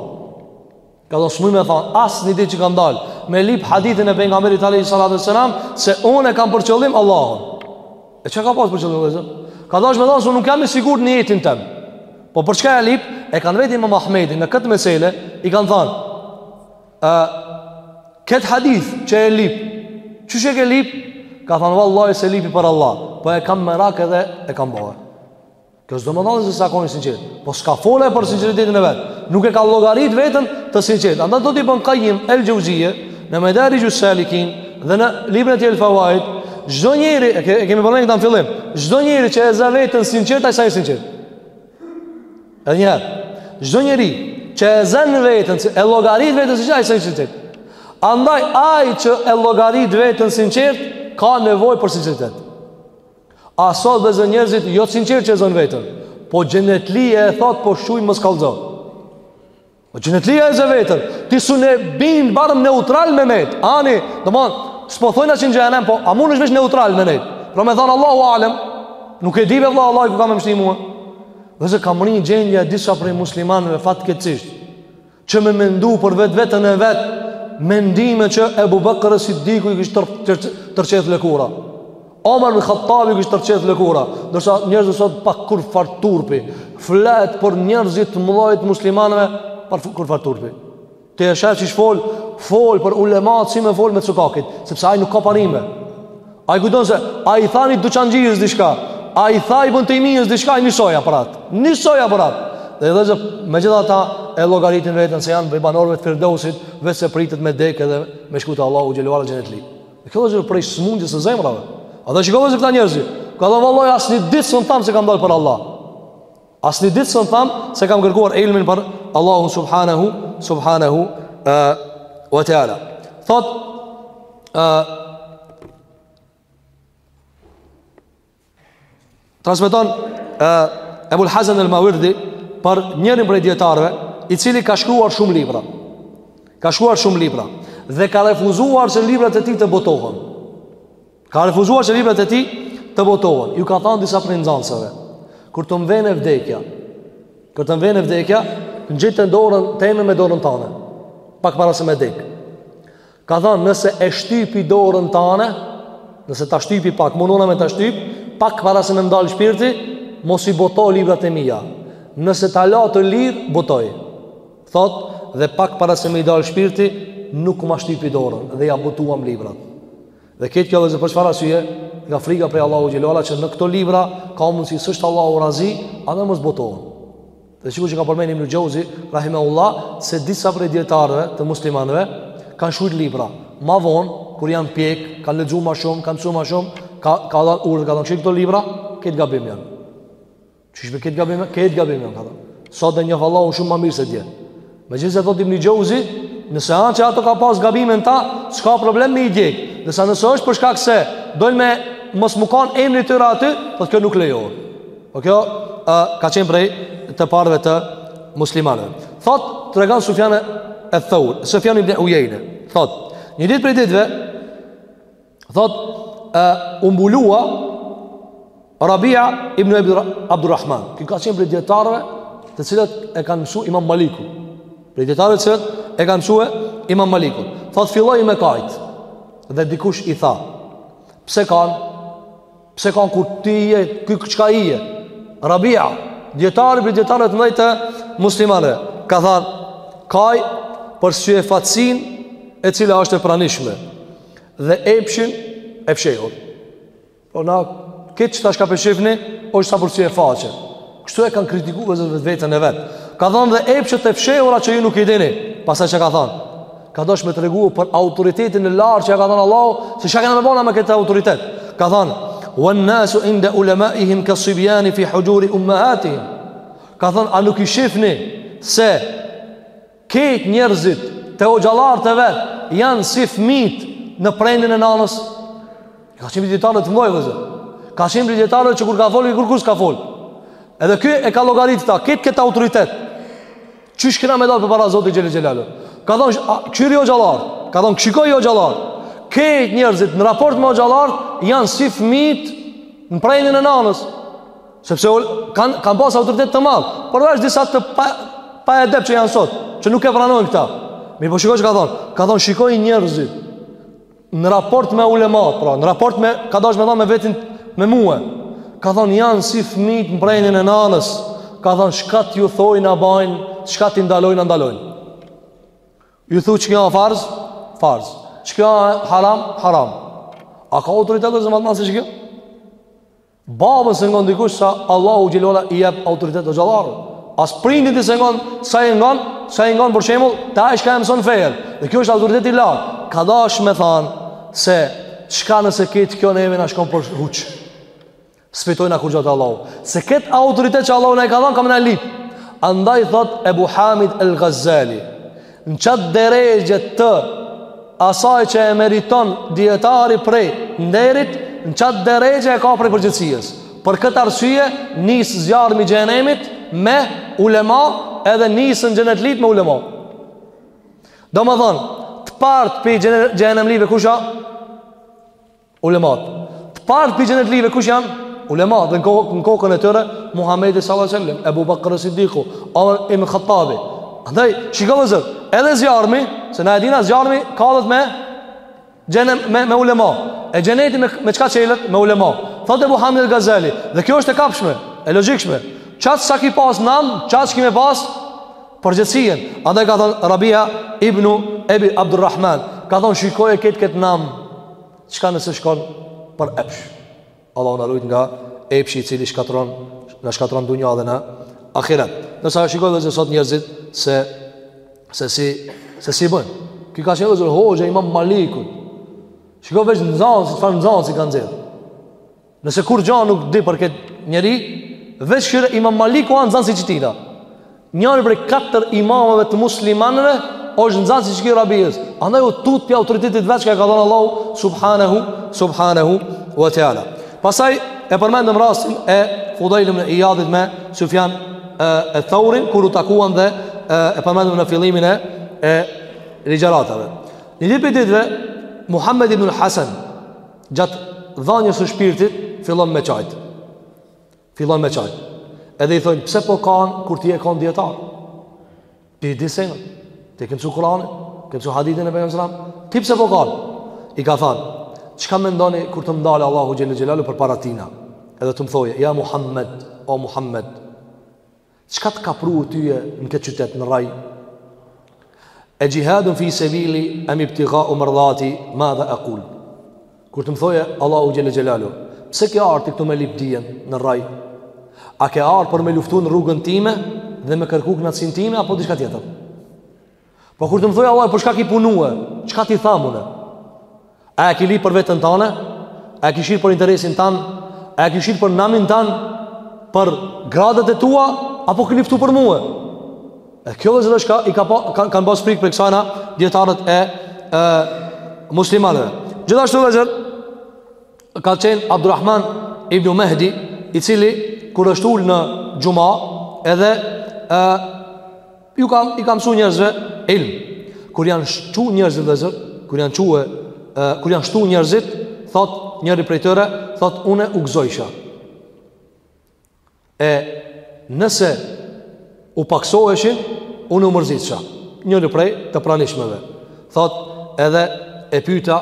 [SPEAKER 1] Ka thënë s'muj me thanë Asnjë ditë që kam dal Me lyp hadithin e pejgamberit Alejhi Salatu ue Selam Se unë e kam për qëllim Allahun E çka ka pas për qëllim vëllezër? Ka dasht me thanë se nuk jam i sigurt nijetin tem. Po për çka e lyp? E kanë vet Imam Ahmedin në këtë mesele i kanë thënë ë këtë hadith që e lyp. Qysh e lyp? Ka thënë vallahi s'e lypi për Allah. Po e kam merak edhe e kam bërë. Kjo s'do me thënë se s'ka kon i sinqert. Po s'ka folë për sinqeritetin e vet. Nuk e ka llogarit veten të sinqert. Andaj thotë Ibn Qayyim El Jauziye në Madarij us Salikin dhe në librin e tij El Fawaid, çdo njeri e, ke, e kemi përmendur këtë në fillim, çdo njeri që e zë veten sinqert ai s'a i sinqert. Edhe një herë, çdo njeri që e zë veten, e llogarit veten sinqert ai s'a i sinqert. Andaj ai që e llogarit veten sinqert ka nevojë për sinqeritet. A sot vëllezër njerëzit jo të sinqertë që e zënë veten Po xhenetli e e thot po shuj mos kallzo Po xhenetli e zë veten Ti s'un e bind barem neutral me met Ani, domethënë, s'po thojna që në xhehenem Po a mund është veç neutral me met Pra me thanë Allahu Alem Nuk e di be vlla Allahi ku ka me më shti mua Vëllezër ka mrri gjendja e disa prej muslimanëve fatkeqësisht që me mendu për vetveten e vet mendime që Ebu Bekër es Siddiku i kish tër, tër, t'rrëqeth lëkura Omer ibn Khattabi kish t'rrëqeth lëkura ndërsa njerëzit sot pa kurrfarë turpi flet për njerëzit mëdhej t'muslimanëve pa kurrfarë turpi t'e sheh qysh fol, fol për ulematë si me folë me cukakit sepse ai nuk ka parime Ai kujton se, a i tha ni duqanxhije diçka, a i tha ibn Tejmijes diçka, i njësoj a për atë. Njësoj a për atë. Dhe vëllezër, megjithatë e llogaritin veten se janë prej banorëve të firdeusit, veç se pritet me dek edhe me shku te Allahu xhele ue ala xhenetli. Dhe kjo vëllezër prej sëmundjes së zemrave. Andaj shiko vëllezër këta njerëzit, ka thënë vallahi asnjë ditë s'un tham se kam dalë për Allah. Asnjë ditë s'un tham se kam kërkuar ilmin për Allahun subhanahu subhanahu wa taala. Thot ë Transmeton ë Ebul Hasan el-Mawardi për njërin prej dijetarëve, i cili ka shkruar shumë libra. Ka shkruar shumë libra dhe ka refuzuar se librat e tij të botohen. Ka refuzuar që librat e tij të botohen. Ju ka thanë disa prej nxënësve, kur të m'vjen vdekja, kur të m'vjen vdekja, ngjite dorën teme me dorën tane. Pak para se me dek. Ka thanë, nëse e shtypi dorën tane, nëse ta shtypi pak, mundona me ta shtyp, pak para se me m'dal shpirti, mos i boto librat e mia. Nëse ta la të lirë, botoji. Thot, dhe pak para se me i dal shpirti, nuk ma shtypi dorën dhe ja botuam librat. Dhe kejt kjo vllezër për çfarë arsye? Nga frika prej Allahu xhelala që në këto libra ka mundësi s'është Allahu razi, edhe mos botohen. Dhe sikur që ka përmendur Ibn Xhauzi rahimahullah se disa prej dijetarëve të muslimanëve kanë shkruar libra. Ma vonë kur janë pjek, kanë lexuar më shumë, kanë mësuar më shumë, ka ka dhënë urdhër, ka thënë këto libra, kejt gabim janë. Qysh me kejt gabim, kejt gabim janë këta. Sot e njoh Allahun shumë ma mirë se dje. Megjithëse thot Ibni Xhauzi, nëse janë që ato ka pas gabime n'ta, s'ka problem me i djeg. Ndërsa nëse është për shkak se, dojnë me mos mu kanë emri i tyre aty, thot kjo nuk lejohet. Po kjo a, ka qenë prej të parve të muslimanëve. Thot, tregon Sufjan eth-Theuri, Sufjan ibni Ujejne. Thot, një ditë prej ditëve, Thot, e, u mbulua Rabia ibn Abdurrahman. Ky ka qenë prej dijetarëve të cilët e kanë mësu imam Malikun. Prej dijetarëve të cilët e kanë mësu e imam Malikun. Thot, filloi me kajtë. Dhe dikush i tha, pse kan? Pse kan kur ti je, ky çka je? Rabia, dijetari prej dijetarëve të mdhej të muslimanëve, ka thanë, kaj për syefaqësinë e cila është e pranishme, dhe epshin e fshehur. Po na, këtë që tash ka p'e shifni, është sa për sy e faqe. Kështu e kanë kritiku vetveten e vet. Ka thënë dhe epshet e fshehura që ju nuk i dini. Pastaj çka ka thënë? Ka dosh me tregu për autoritetin e lartë që ka dhënë Allahu, se çka kena me bo na me këtë autoritet. Ka thënë: "Wa an-nasu inda ulama'ihim ka sibyan fi hujuri ummahatihim." Ka thënë, "A nuk i shihni se Kejt njerëzit te hoxhallarët e vet janë si fmijt në prehnin e nanës. Ka qenë prej dijetarëve të mdhej vllezër. Ka qenë prej dijetarëve që kur ka folë, kurkush s'ka folë. Edhe ky e ka llogaritë këta, këtë këtë autoritet. Qysh kena me dalë përpara Zotit Xhele Xhelalu. Ka thonë, kshyri hoxhallarët, ka thonë, shikoji hoxhallarët. Kejt njerëzit në raport me hoxhallarët janë si fmijt në prehnin e nanës. Sepse kanë kanë pas autoritet të madh, përveç disa të pa pa edep që janë sot, që nuk e pranojnë këta. Mirë, po shikoj çka thon. Ka thon shikoj njerëzit në raport me ulemat, pra në raport me ka dasht me thon me vetin me mua. Ka thon janë si fëmijët në prehnin e nanës. Ka thon çka t'ju thojnë na bajn, çka t'i ndalojnë na ndalojnë. Ju thu qikjo a farz? Farz. Qikjo a haram? Haram. A ka autoritet ma t'madh se qikjo? Babën s'e ngon dikush sa Allahu xhele ue ala i jep autoritet te hoxhallarët. As prindit s'i ngon sa i ngon, sa i ngon për shembull, ata çka e mëson fenë. Dhe kjo është autoritet i lartë. Ka dasht me thanë se çka nëse këtë kjo neve na shkon për huq. S'fitojna kurgja te Allahu. Se këtë autoritet që Allahu na e ka dhanë, ka me na lyp. Andaj thot Ebu Hamid El Gazali, Në qat derexhe të asaj që e meriton dijetari prej nderit, në qat derexhe e ka prej përgjegjësisë. Për këtë arsye nis zjarmi i xhenemit me ulema edhe nisën xhenetlitë me ulema. Domethën, të parët pi xhenemlive kush janë Ulemat. Të parët pi xhenetlive kush janë? Ulemat dhe në kokën e tyre Muhamedi sallallahu alaihi wasallam, Ebu Bekr Siddiku, Omer ibn Hattabi. Andaj, shiko vllazër, edhe zjarmi, se na e dina zjarmi kallet në xhenem me me ulema. E xheneti me me çka çelet? Me ulema. Thotë Ebu Hamid El Gazali, dhe kjo është e kapshme, e logjikshme. Qat sa ki pas nam, qaq ki me pas Përgjegjësinë, andaj ka thonë Rabia ibnu Ebi Abdurrahman, ka thonë shikoj e këtë këtë nam, çka nëse shkon për epsh. Allahu na rujt nga epshi i cili shkatrron, na shkatrron dunja dhe në ahiret. Ndërsa shikoj vllazër sot njerëzit se, se si, se si bënë. Ki ka qenë dhe zërë hoxë e imam malikut. Shikoj veç nxanësin, çfarë nxanësi ka nxjerr. Nëse kurgja nuk di për këtë njeri, veç kqyre imam Maliku a nxanës i qitina. Njëri prej katër imamëve të muslimanëve, është nxanës i qiki Rabiës. Andaj u tut prej autoritetit veç çka e ka dhënë Allahu, subhanahu, subhanahu, wa teala. Pastaj e përmendëm rastin e Fudajl ibn Ijadit me Sufjan e, e Theurin, kur u takuan dhe e, e përmendëm në fillimin e, e ligjëratave. Një ditë prej ditëve, Muhammed ibn Hasan, Gjatë dhanjës së shpirtit fillon me qajt. Fillon me qajt. Edhe i thonë pse po kan kur ti je kanë dijetar. Ti di se ti ke mësu Kur'anin, ke mësu hadithin e pejgamberit sallallahu alajhi wasallam. Ti pse po kanë? I ka thënë, çka mendoni kur të m'ndalë Allahu xhele xhelaluhu përpara tina? Edhe të më thojë, ja Muhammed, o Muhammed, Çka të ka pru tyje në këtë qytet në Raj? E xhihadun fi sebili, em ibtigau merdati, madha ekul. Kur të më thojë Allahu xhel-le xhelaluhu, pse ke ardh ti këtu me lip dijen në Raj? A ke ardh për me luftu në rrugën time dhe me kërku kënaqësinë time apo diçka tjetër? Po kur të më thojë Allahu, për çka ki punue? Çka t'i tham une? A e ki li për veten tane? A e ki shirë për interesin tan? A e ki shirë për namin tan? Për gradat e tua? Apo ki luftu për mue? E kjo vllezër çka i ka pa, kan, kanë pas frikë prej kësajna dijetarët e, e muslimanëve. Gjithashtu vllezër, ka qenë Abdurrahman ibn Mehdi, i cili kur është ul në xhuma, edhe e, Ju ka, i ka msu njerëzve ilm. Kur janë shtu njerëzit vllezër, kur janë çue, kur janë shtu njerëzit, thot njëri prej tyre, thot unë u gëzojsha. E nëse u paksoheshin, unë u mërzitësha. Njëri prej të pranishmeve. Thot edhe e pyta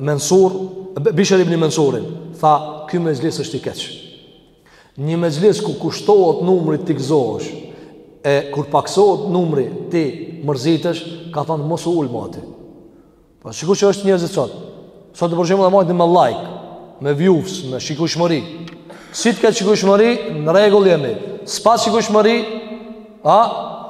[SPEAKER 1] Mensur, Bishr ibni Mensurin, tha ky mexhlis është i keq. Një mexhlis ku kur shtohet numri ti gëzohesh e kur paksohet numri ti mërzitesh, ka thanë mos u ul ma aty. Po shiko qysh është njerëzit sot. Sot për shembull e matin me like, me views, me shikueshmëri. Si të ketë shikueshmëri, në rregull jemi. S'pas shikueshmëri, A,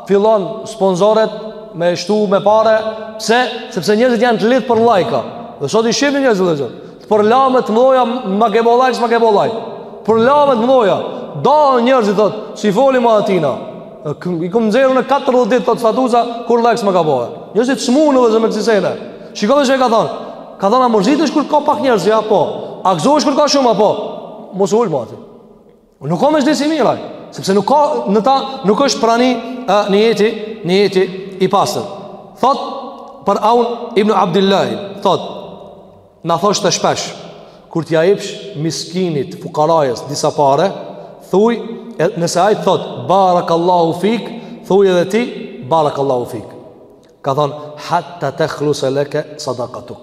[SPEAKER 1] fillon sponsoret me shtu me pare, pse? Sepse njerëzit janë të lidhë për lajka. Dhe sot i shef njerëzit vllezër. Të përlame të mdhaja, ma ke bo lajk, s'ma ke bo lajk. Përlame të mdhaja, do njerëz thot s'i foli ma atina. I këmë nëzirë në 40 ditë, të statusa, kurrë lajk s'ma ka bo e. Njerëzit smunë vllezër me kësi sene. Shiko çka ka thonë. Ka thonë, a mërzitesh kur ka pak njerëz, ja po. A gëzohesh kur ka shumë, a po. Mos u ul ma atina. Nuk ka mexhlis i mirë ai, sepse nuk ka në ta nuk është prani nijeti, nijeti i pastër. Thot për Aun ibn Abdullah, thot na thoshte shpesh kur t'ja jepsh miskinit, fukarajës disa pare, thuj nëse ai thot barakallahu fik, thuj edhe ti barakallahu fik. Ka thon hatta takhlusa laka sadaqatuk.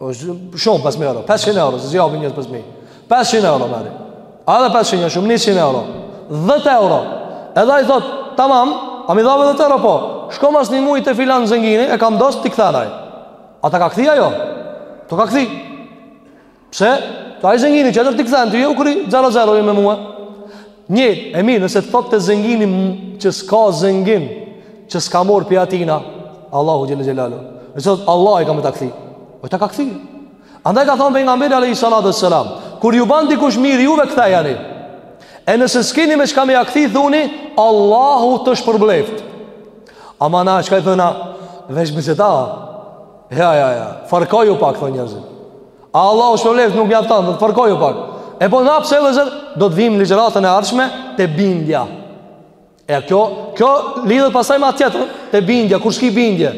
[SPEAKER 1] Shumë 5.000 euro, 500 euro, se s'japin njerëz 5.000. 500 euro meri. A edhe 500 euro, shumë 100 euro. 10 euro. Edhe ai thot, tamam, a m'i dhave 10 euro po. Shko mas një muji te filan zengini, e kam dost, t'i kthen ai. A ta ka kthy ajo? Të ka kthy. Pse? Te ai zengini, që edhe t'i kthen, ti je kry 0-0 me mue. Një, e mirë, nëse thotë te zengini që s'ka zengin, që s'ka marrë prej atina, Allahu xhel-le xhelaluhu. Nëse thotë, Allahi ka me ta kthi. Ai ta ka kthi. Andaj ka thonë pejgamberi, alejhi salatu ue selam. Kur ju ban dikush mirë, juve kthejani. E nëse s'keni me çka me ja kthi, thuni, Allahu të shpërbleft. Ama na, çka i thona, vesh me se ta. Ja, ja, ja. Farkoju pak, thonë njerëzit. A Allahu shpërbleft nuk mjafton, do të farkoju pak. E po na pse vëllezër, do të vijmë ligjëratën e ardhshme te bindja. E kjo, kjo lidhet pasaj me tjetër, te bindja, kur s'ki bindje.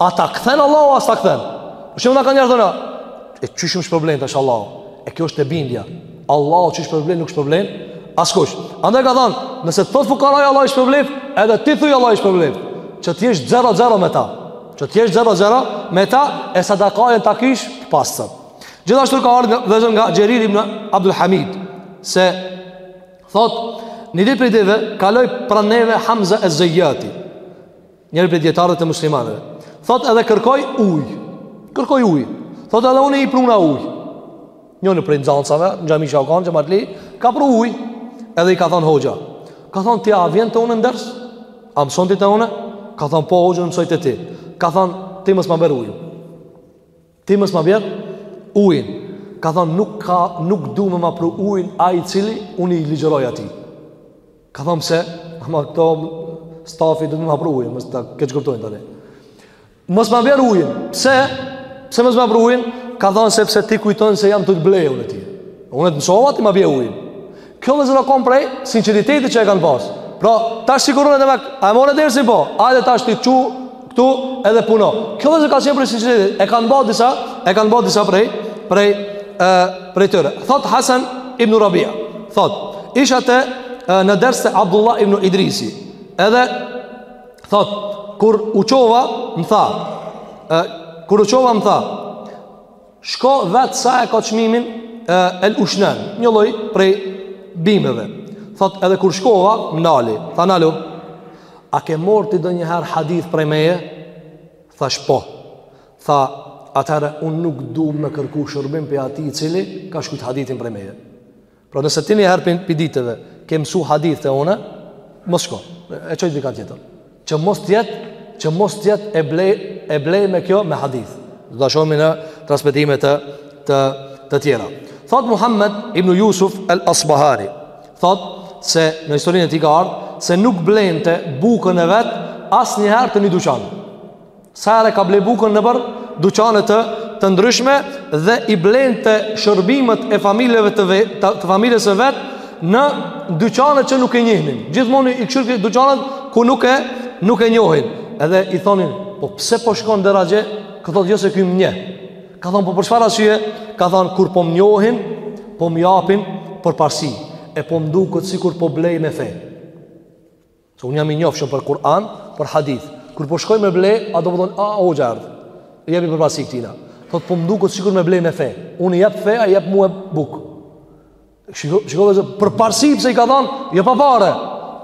[SPEAKER 1] A ta kthen Allahu a s'ta kthen? Po shumë na kanë njerëz thonë, e qysh m'shpërblen tash Allah. E kjo është te bindja. Allahu qysh shpërblen nuk shpërblen askush. Andaj ka thënë, nëse thot fukaraja Allahi t'shpërbleft, edhe ti thuj Allahi t'shpërbleft. Që të jesh 0-0 me ta. Që të jesh zero zero me ta e sadakajën ta kesh të pastër. Gjithashtu ka ardhur vëllezër nga Xherir ibn Abdul Hamid se thot një ditë prej ditëve kaloi pranë neve Hamza ez-Zejati, njëri prej dijetarëve të muslimanëve. Thot edhe kërkoi ujë. Kërkoi ujë. Thot edhe unë i pruna ujë. Njoni prej nxansave, në xhami që ka që matli, ka pru uj, edhe i ka thonë hoxha. Ka thonë, ti a vjen te unë n'ders? A mëson ti te unë? Ka thonë, po hoxha mësoj te ti. Ka thonë, ti mos ma bjer ujin. Ti mos ma bjer ujin. Ka thonë, nuk, ka, nuk du me ma pru ujin ai i cili unë i ligjëroj atij. Ka thonë, pse, ama këtu stafi do të ma pru ujin, mos ta keqkuptojnë tani Mos ma bjer ujin. Pse? Pse mos ma bjer ujin? Ka thonë sepse ti kujton se jam tu të ble unë ti. Unë të mësova ti ma bjer ujin. Kjo vëllezër u kon prej, sinqeritetit që e kanë pasë. Pra, tash sikur e të me... A e more dersin po? Hajde tash ti çu këtu edhe puno. Kjo vëllezër ka qenë prej sinqeritetit. E kanë ba disa, e kanë ba disa prej, prej, e, prej tyre. Thotë Hasan ibn Rabia. Thotë, isha te në ders te Abdullah ibn Idrisi. Edhe Thot, kur u çova, më tha, e, kur u çova, më tha, shko vet sa e ka çmimin e, el ushnen, një lloj prej bimëve. Thot, edhe kur shkova, më nali, tha nalu, a ke marrë ti ndonjëherë hadith prej meje? Thash po, tha, atëherë unë nuk du me kërku shërbim prej atij i cili ka shkrujt hadithin prej meje. Pra nëse ti një herë prej ditëve Ke mësu hadith te unë Mos shko E çoj dika tjetër Që mos t'jetë Që mos t'jetë e ble E bleme kjo me hadith Do ta shohim në transmetime të, të, të tjera Thot Muhammed ibn Jusuf el Asbahari Thot se në historinë e ti ka ardhë Se nuk blente bukën e vet asnjëherë te një dyqan Sa herë ka ble bukën në bërë duqane të ndryshme dhe i blente shërbimet e familjeve të, ve, të, të familjes së vet në dyqanet që nuk e njihnin. Gjithmonë i kshyrë dyqanet ku nuk e, nuk e njohin. Edhe i thonin, po pse po shkon deri atje? Ka thonë, jo se ky më njeh. Ka thonë, po për çfarë arsye? Ka thonë, kur po më njohin, po më japin përparësi. E po më duket sikur po blej me fenë. Se unë jam i njofshëm për Kur'an, për hadith. Kur po shkoj me ble, ai do me thanë, a, a hoxha ardhë. I jepni përparësi këtina. Thot, po më duket sikur me ble me fe. Unë i jap fe, ai jep mue bukë. Shiko, shiko vëllezër, përparësi pse i ka thonë, jo pa pare.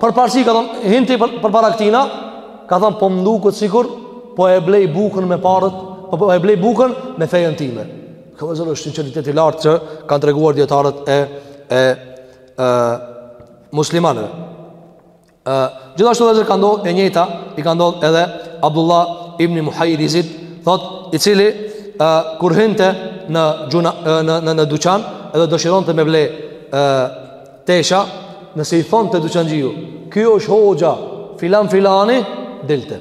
[SPEAKER 1] Përparësi i ka thonë, hin ti për, përpara këtina, ka thonë, po më duket sikur, po e blej bukën me parët, po, po e blej bukën me fenë time. Kjo vëllezër është sinceritet i lartë që kanë treguar dijetarët e, e, e, muslimanëve. Ë, gjithashtu vëllezër ka ndodh e njëjta, i ka ndodh edhe Abdullah ibn Muhayrizit, thot i cili ë kur hynte në gjuna, në në në dyqan, edhe dëshironte me ble ë tesha, nëse i thonte dyqanxhiu, "Ky është hoxha filan filani", dilte.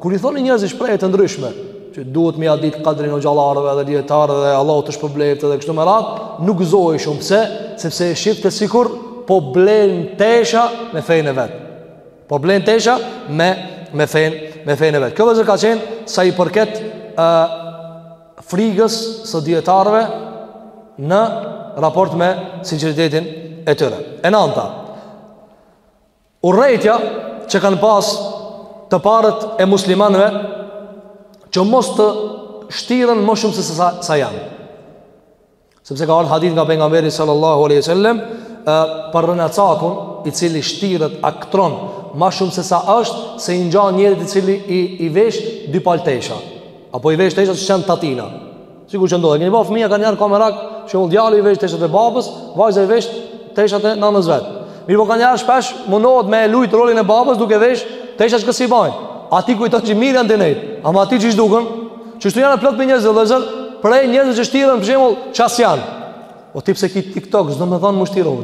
[SPEAKER 1] Kur i thonin njerëzit shprehje të ndryshme, që duhet me ia ditë kadrin hoxhallarëve dhe dijetarëve dhe Allahu të shpërbleftë dhe kështu me radhë, nuk gëzohej shumë pse, sepse e shifte sikur po blen tesha me fenë e vet. Po blen tesha me me fenë me fenë e vet. Kjo vëllezër ka qenë sa i përket ë frikës së dijetarëve në raport me sinqeritetin e tyre. E nanta. Urrejtja që kanë pas të parët e muslimanëve që mos të shtiren ma shumë se sa, sa janë. Sepse ka ardhë hadith nga pejgamberi sallallahu aleyhi sallem për rrenacakun i cili shtiret aktron ma shumë se sa është se i ngjan njeriut i cili i, i vesh dy palë tesha. Apo i vesh tesha që s'janë t'atina. Sikur që ndodh, keni pa fëmija kanjëherë ka merak, shembull djali i vesh teshat e babës, vajza i vesh teshat e nanës vet. Mirëpo kanjëherë shpesh, mundohet me e lujtë rolin e babës duke vesh teshat që ka s'i bajnë. Ai kujton që mirë janë ta nejtë, ama ati qysh duken, qashtu janë plot prej njerëzve vëllezër, prej njerëzve që shtiren për shembull, që s'janë. O ti pse ki TikTok, s'do me thanë m'u shtirë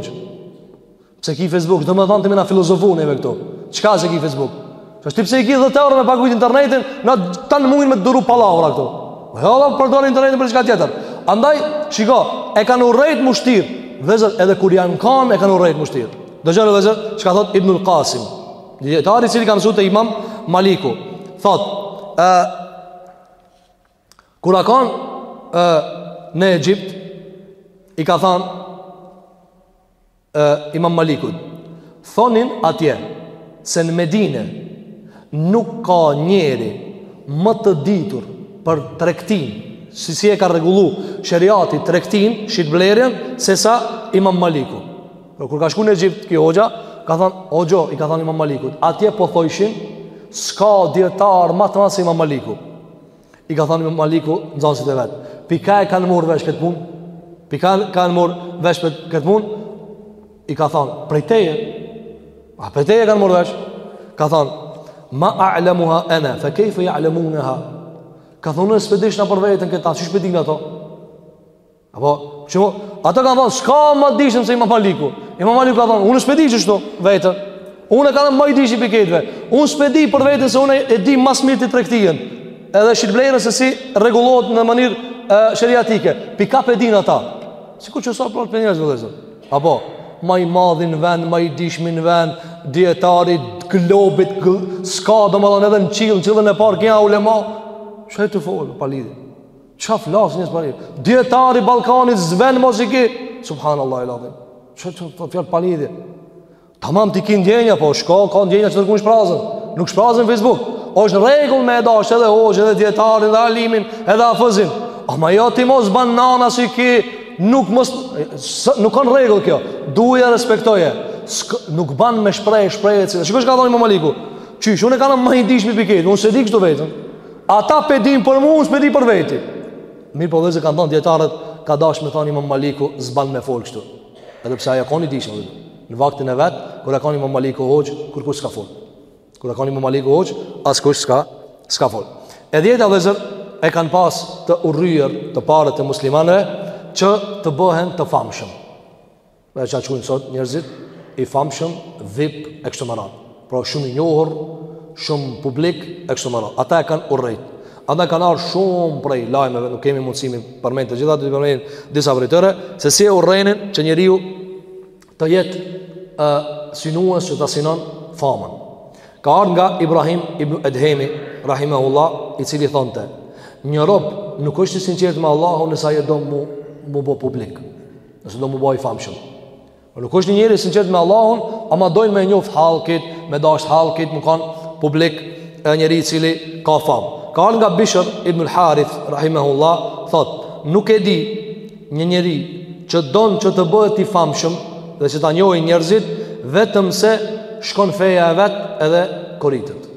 [SPEAKER 1] Pse ki Facebook, s'do me thanë ti me na filozofu neve këtu. Çka se ki Facebook? Qashtu ti pse i ki 10 euro me pagujt internetin, na tanë mujin me t'duru pallavra këtu. Po jo, përdore internetin për çka tjetër. Andaj, shiko, e kanë urrejt m'u shtirë. Vëllezër, edhe kur janë kanë e kanë urrejt m'u shtirë. Dëgjoni vëllezër, çka thot Ibnul Qasim. Dijetari i cili ka mësu te Imam Maliku, thot, ë kur u kanë ë në Egjipt i ka thënë e Imam Malikut thonin atje se në Medine nuk ka njeri më të ditur për tregtin, si si e ka rregullu sheriati tregtin, shit blerjen, se sa Imam Maliku. Por kur ka shku në Egjipt ky hoxha, ka thon hoxho, i ka thon Imam Malikut, atje po thojshin s'ka dijetar ma të madh se Imam Maliku. I ka thënë Imam Maliku nxënësit e vet. Pi ka e kanë marrë vesh këtë punë. Pi ka e kanë marrë vesh për këtë punë. I ka thënë prej teje. A prej teje kanë marrë vesh? Ka thënë ma a'lamuha ana fa kayfa ya'lamunaha? Ka thënë unë s'pe di për veten këta, qysh pe dinë ata? Apo, që po, ata kan thonë, s'ka ma dishëm se Imam Maliku. Imam Maliku ka thonë, unë s'pe di qështu veten. Unë me kanë ma i dishmi për këto. Unë s'pe di për veten se unë e di ma s'miri tregtinë. Edhe shitblerjen se si rregullohet në mënyrë e, sheriatike. Pi ka pe din ata. Sikur që sot plot prej njerëzve vëllezër. Apo, ma i madhi n'vend, ma i dishmi n'vend, dijetari i globit, gl... s'ka, domethënë edhe në qiell, në qiellin e parë, kja ulema, qështu të folë, pa lidhje. Ça flasin njerëz pa lidhje? Dijetari i Ballkanit zven mos i ki. Subhanallah il adhim. Qëto fjalë pa lidhje? Tamam ti ki ndjenja, po shko, ka ndjenja që tjetërkun shprazen. Nuk shprazen n'Facebook. Osht n'rregull me e dasht edhe hoxhën, edhe dijetarin, edhe alimin, edhe hafëzin. Ama jo ti mos ban nana si ki, nuk mos... Nuk ka rregull kjo. Duje, respektoje. Sk nuk ban me shpreh, shpreh. Shiko çka ka thonë Imam Maliku? Qysh, unë me kanë më i dishmi për këto, unë s'e di kështu veten. Ata pe din për mua, s'pe di për veti. Mirëpo vllezër kanë thënë dijetarët, ka dashur me thënë Imam Maliku s'ban me fol kështu. Edhe pse ai u kon i dishëm atë. Në vaktin e vet, kur u kon Imam Maliku hoxhë, kurkush s'ka fol. Kur u kon Imam Maliku hoxhë, askush s'ka s'ka fol. E dhjeta vllezër e kanë pas të urryer të parët e muslimanëve që të bëhen të famshëm. Çka i quajnë sot njerëzit i famshëm, VIP e kështu me radhë. Pra shumë i njohur, shumë publik e kështu me radhë. Ata e kanë urrejt. Ata e kanë ardhur shumë prej lajmeve, nuk kemi mundësi mi përmend të gjitha, do të përmend disa prej tyre, se si e urrenin që njeriu të jetë ë synues që ta synon famën. Ka ardhur nga Ibrahim ibn Edhemi, rahimahullah, i cili thonte: "Një rob nuk është i sinqertë me Allahun nëse ai do m'u bo publik." Nëse do m'u bo i famshëm. Por nuk është një njeri i sinqertë me Allahun, ama don me njoft hallkit, me dash hallkit, m'u kanë publik edhe njeri i cili ka fam. Ka ardhur nga Bishr ibn al-Harith rahimahullah, thot, nuk e di një njeri që don që të bëhet i famshëm dhe që ta njohin njerëzit vetëm se i shkon feja e vet edhe koritet.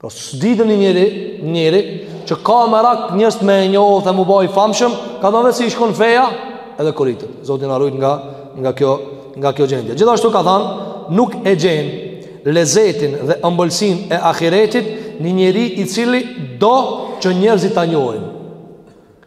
[SPEAKER 1] Po s'di ndonjë njeri, njeri, që ka merak njerëzit me e njohë dhe m'u ba i famshëm, ka thanë veç se i shkon feja, edhe koritet. Zoti na rujt nga, nga, kjo, nga kjo gjendje. Gjithashtu ka thanë, nuk e gjen lezetin dhe ëmbëlsinë e ahiretit një njeri i cili do që njerëzit ta njohin.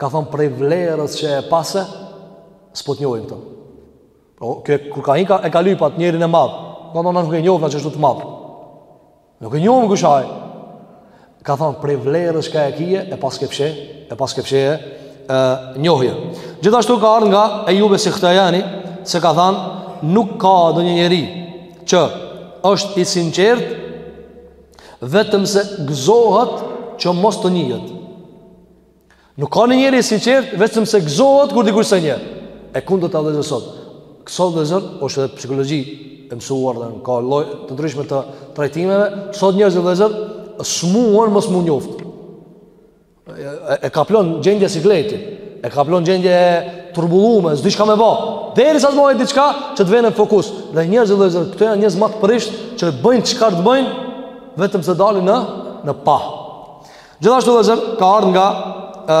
[SPEAKER 1] Ka thonë prej vlerës që e paske, s'po të njohin këto. Po, kë, kur ka hi ka, e ka lyp atë njerin e madh. Ka thonë, nuk e njohim na që është i madh. Nuk e njohim kush o aj. Ka thonë, prej vlerës ka e kije, e paske fsheh, e paske fsheh e, e njohje. Gjithashtu ka ardhë nga Ejub es-Sihtijani, se ka thonë, nuk ka ndonjë njeri që është i sinqertë, vetëm se gëzohet që mos të njihet. Nuk ka një njeri të sinqertë, vetëm se gëzohet kur dikush s'e njeh. E kundërta vllezër sot. Sot vllezër, është edhe psikologji e mësuar dhe ka lloje të ndryshme të trajtimeve, sot njerëz vllezër, smuhen mos m'u njoftë. e kaplon gjendje sikleti, e kaplon gjendje turbullume, s'di çka me ba, derisa s'bon diçka që të vjen në fokus, dhe njerëzit vllezër, këto janë njerëz ma të prisht, që bëjnë çka të bëjnë, vetëm se dalin në, në pah. Gjithashtu vllezër, ka ardhë nga, e,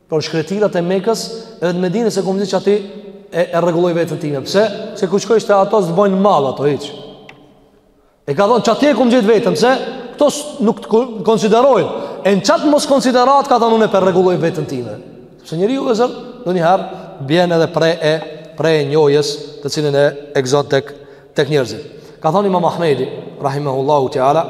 [SPEAKER 1] Por shkretirat e Mekës edhe të Medinës se kum gjet qaty e, e rregulloj veten time. Pse? Se ku shkojshe te ato s'bojnë mall ato, hiç. E ka thonë qaty e kum gjet veten, pse? Këto nuk të konsiderojnë. E në qatë moskonsideratë ka thonë unë po e rregulloj veten time. Sepse njeriu vllezër, ndonjëherë, bjen edhe pre e, pre e njohjes të cilën e gëzon te tek njerëzit. Ka thënë Imam Ahmedi rahimahullahu teala,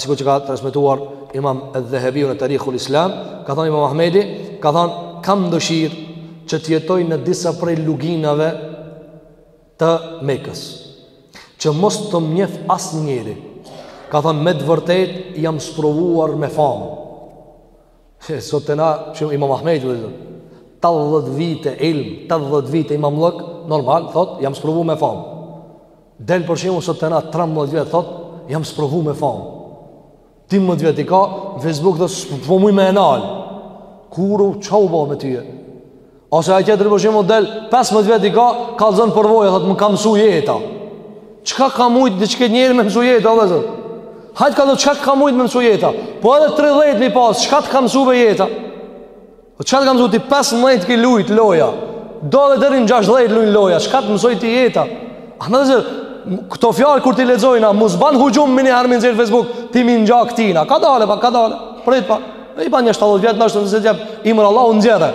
[SPEAKER 1] sikur që ka transmetuar Imam edh-Dhehebiu në Tarikhul Islam, ka thënë Imam Ahmedi, ka thënë kam dëshirë që të jetoj në disa prej luginave të Mekës, që mos të më njef asnjeri. Ka thënë me të vërtetë jam sprovuar me famë. He, sot te na, që imam Ahmedi vllezër, shtatdhet vite ilm, shtatdhet vite imamllëk, normal, thotë, jam sprovu me famë. Del për shembull, sot te na, 13 vjet, thotë, jam sprovu me famë. 13 vjet i ka, në Facebook dhe s'po muj me e nal. Kuku, ça u bo me ty? Ose ai tjetri për shembull del 15 vjet i ka, kallxon përvoja, thotë më ka mësu jeta. Çka ka mujt qikët njeri me mësu jeta, vllezër? Hajt kallxo çka ka mujt me mësu jeta. Po edhe 30 me i pas, çka të ka mësuar jeta? Po çka të ka mësuar ty 15 ki lujt loja? Do edhe deri në 60 lujn loja, çka të mësoi ty jeta? Andaj këto fjalë kur t'i lexojna, mos ban hujum me një harmënxhir Facebook, ti më ngja ktina. Ka dalë, pa ka dalë. Prit pa. Dhe i pa një 70 vjetë nështë në zëtjep Imër Allah unë gjere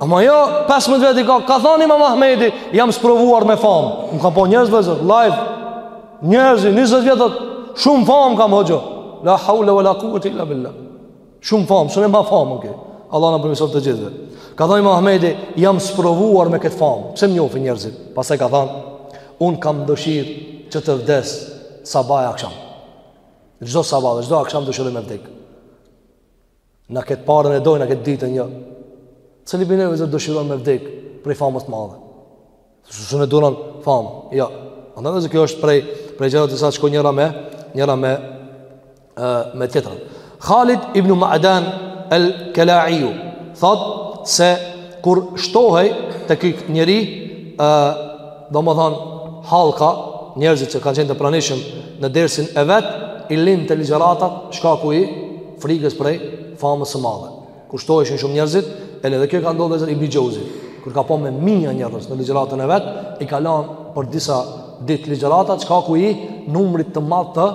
[SPEAKER 1] Ama jo 15 vjetë i ka Ka than imam Ahmedi Jam sprovuar me famë Më ka po njerëz vllezër Live Njerëzi 20 vjetë Shumë famë kam hoxho La haule wa la kuvete illa billah Shumë famë Shumë e ma famë okay. Allah na përmirësoftë të gjithë Ka than imam Ahmedi Jam sprovuar me këtë famë Pse më njofin njerëzit Pas e ka thanë Unë kam dëshirë Që të vdes Sabah aksham Çdo sabah Çdo aksham dëshirë me vdekë Na këtë parën e dojmë, na këtë dytën jo. Cili prej neve vllezër dëshiron me vdek prej famës të madhe. S'un e duron famën, jo. Andaj vllezër kjo është prej, prej gjërat që s'shkon njëra me, njëra me, e, me tjetrën. Khalid ibn Ma'adan el Kelaiju, thot se kur shtohej te ky njeri, e, domethonë hallka njerëzit që kanë qenë të pranishëm në dersin e vet i linte ligjeratat shkaku i frigës prej famës së madhe kur shtoheshin shumë njerëzit e le dhe kjo ka ndodhë vllezër Ibn Xheuzit kur ka pas me mija njerëz në ligjeratën e vet i ka lanë për disa ditë ligjeratat shkaku i numrit të madhë të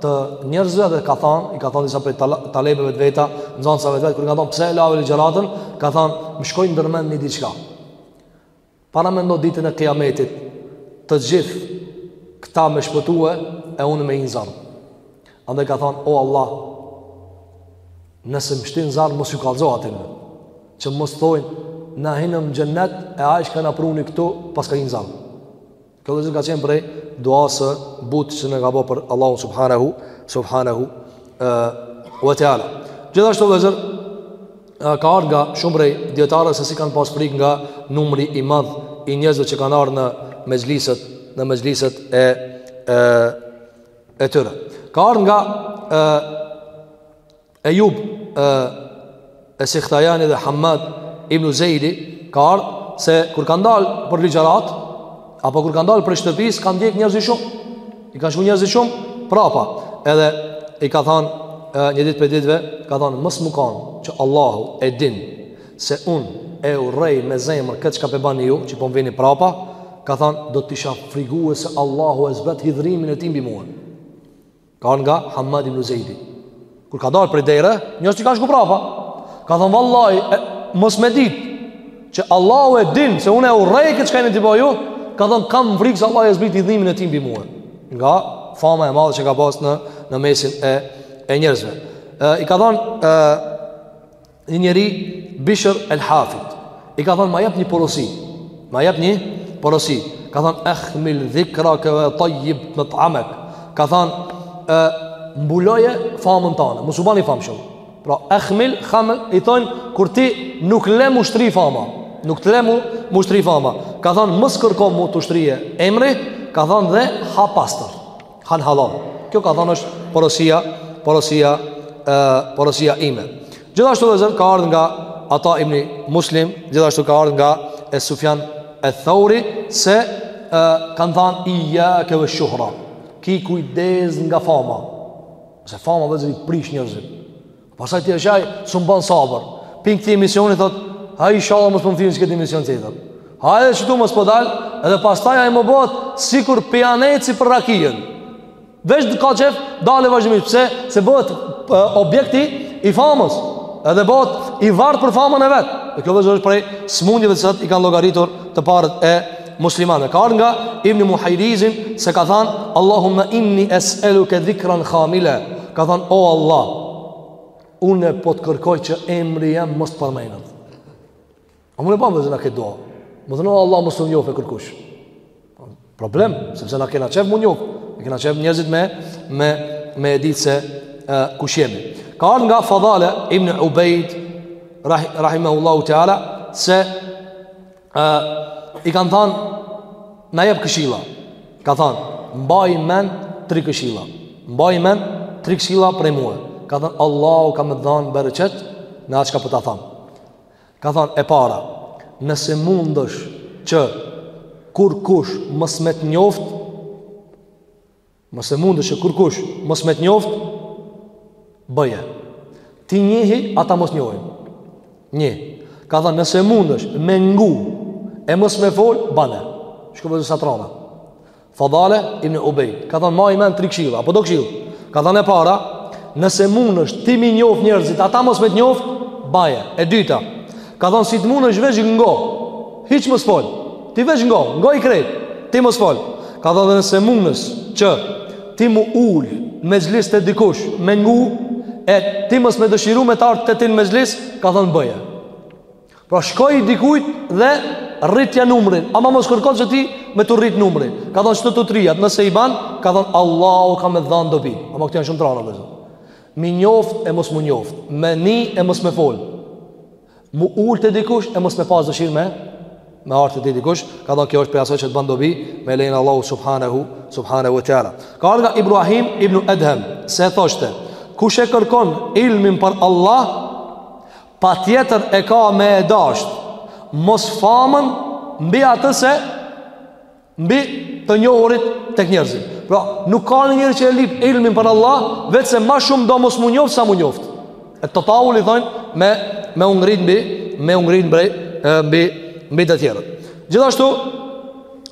[SPEAKER 1] të njerëzve dhe ka thon, i ka thon disa prej talebeve të veta, nxënësave të vet kur i ka thon pse e lave ligjëratën, ka thon më shkoi ndërmend një diçka. Paramendo ditën e kiametit Të gjithë këta me shpëtue E unë me hi në zjarm Andaj ka thonë O Allah Nëse më shtin n'zjarm Mos ju kallzo atyne Që mos thojnë Na hinëm n'xhennet E ai çka na pruni këtu Pas ka hi në zjarm Kjo vllezër ka qenë prej duasë butë që e ka bo për Allahun subhanahu, subhanahu e, ue teala. Gjithashtu vllezër, ka ardhë nga shumë prej dijetarëve se si kanë pas frik nga numri i madhë i njerëzve që kanë ardhë në mexhliset, në mexhliset e, e, e tyre. Ka ardhë nga e, Ejub e, e Sikhtajani dhe Hamad ibn Zejdi ka ardhë se kur kanë dalë për ligjëratë apo kur kanë dalë prej shtëpisë kanë ndjek njerëz shumë i kanë shku njerëz shumë prapa edhe i ka thanë një ditë prej ditëve ka thanë mos me kanë që Allahu e din se unë e urrej me zemër këtë çka pe bani ju që po më vini prapa ka thanë do të isha frigue se Allahu e zbret hidhërimin e tij mbi mue Ka nga Hamad ibn Zejdi Kur ka dalë prej dere Njerëzit i kanë shku prapa Ka thonë vallahi e, Mos me dit Që Allahu e din Se unë e urrej këtë çka jeni tu bo ju Ka thonë kam frikë se Allahu e zbret idhnimin e tij mbi mue Nga fama e madhe që ka pas në, në mesin e, e njerëzve e, I ka thonë Një njeri Bishr el Hafit i ka thënë ma jep një porosi. Ma jep një porosi. Ka thënë ehmil dhikrake ve tajib metamek. Ka thënë mbuloje famën tane, mos u bani famshëm. Pra ehmil khamel i thonë kur ti nuk le m'u shtri fama, nuk të le m'u shtri fama. Ka thënë mos kërko me t'u shtri emri, ka thënë dhe ha pastër. Han hallall. Kjo ka thënë është porosia, porosia, ë porosia ime. Gjithashtu edhe ka ardhur nga Ata ibn Muslim, gjithashtu ka ardhur nga e Sufjan e Thauri se ë kanë thënë ijake ve shuhra. Ki kujdes nga fama. Se fama vëllezër i prish njerëzit. Pastaj ti e sheh, ai s'mun ban sabër. Pin këti emisioni, thot, ha ishalla mos po më thirrin n'këtë emision tjetër. Ha edhe këtu mos po dal, edhe pastaj ai më bohet, sikur pijaneci për rakijën. Veç ka qef, dalë vazhdimisht, pse, se bohet objekt i famës, edhe bohet i vartë për famën e vet. Dhe kjo vëllezër prej smundjeve që i kanë llogaritur të parët e muslimane ka ardhur nga Ibn Muhajrizin se ka thënë Allahumma inni es'aluka dhikran khamila ka thënë o Allah unë po të kërkoj që emri jem mos të përmendet a mun e bëjmë edhe na këtë dua me thënë o Allah mos të më njohë kërkush problem sepse na kena qef me na njoftë na kena qef njerëzit me me, me ditë se e, kush jemi ka ardhur nga Fadale Ibn Ubejd rahimahullahu teala se ë i kanë thënë na jep këshilla. Ka thënë, mbaj mend tri këshilla. Mbaj mend tri këshilla prej mua. Ka thënë Allahu ka me dhënë bereqet në atë çka po ta them. Ka thënë e para, nëse mundësh që kurkush mos me të njoft Nëse mundesh që kurkush Mos me të njoftë Bëje Ti njihi ata mos të njohin Një Ka thënë nëse mundesh me ngu E mos me folë Bane Shiko vëllezër sa t'rana Fadale ibn Ubejd Ka thënë maji men tri kshilla Apo do kshilla Ka thënë e para Nëse mundesh ti me i njoftë njerëzit Ata mos me të njoftë Baje E dyta Ka thonë si të mundesh veç ngo Hiç mos fol Ti veç ngo, ngoji krejt Ti mos fol Ka thonë dhe nëse mundesh që Ti m'u ul n'mexhlis te dikush Me ngu E ti mos me dëshiru me t'ardhë te ti n'mexhlis Ka thonë bëje Pra shkoji dikujt dhe rritja numrin Ama mos kërko që ty me t'u rrit numri Ka thonë këto të trijat nëse i ban Ka thonë Allahu ka me dhanë dobi Ama këto janë shumë t'rana vëllezër Mi njoft e mos mu njoft Me ni e mos me fol Mu ul te dikush e mos me pas dëshirë me Me ardhë te dikush Ka thonë kjo është prej asaj që të ban dobi Me lejen e Allahut subhanahu Subhanahu ue teala Ka ardhë nga Ibrahim ibn Edhem Se thoshte Kush e kërkon ilmin për Allah Patjetër e ka me e dasht Mos famën Mbi atë se mbi të njohurit tek njerëzit. Pra, nuk ka njeri që e lyp ilmin për Allah, veç se ma shumë do mos mu njoftë sa mu njoftë. E tetaul i thonë, me, me u ngrit mbi, me u ngrit mbi, mbi, mbi të tjerët. Gjithashtu,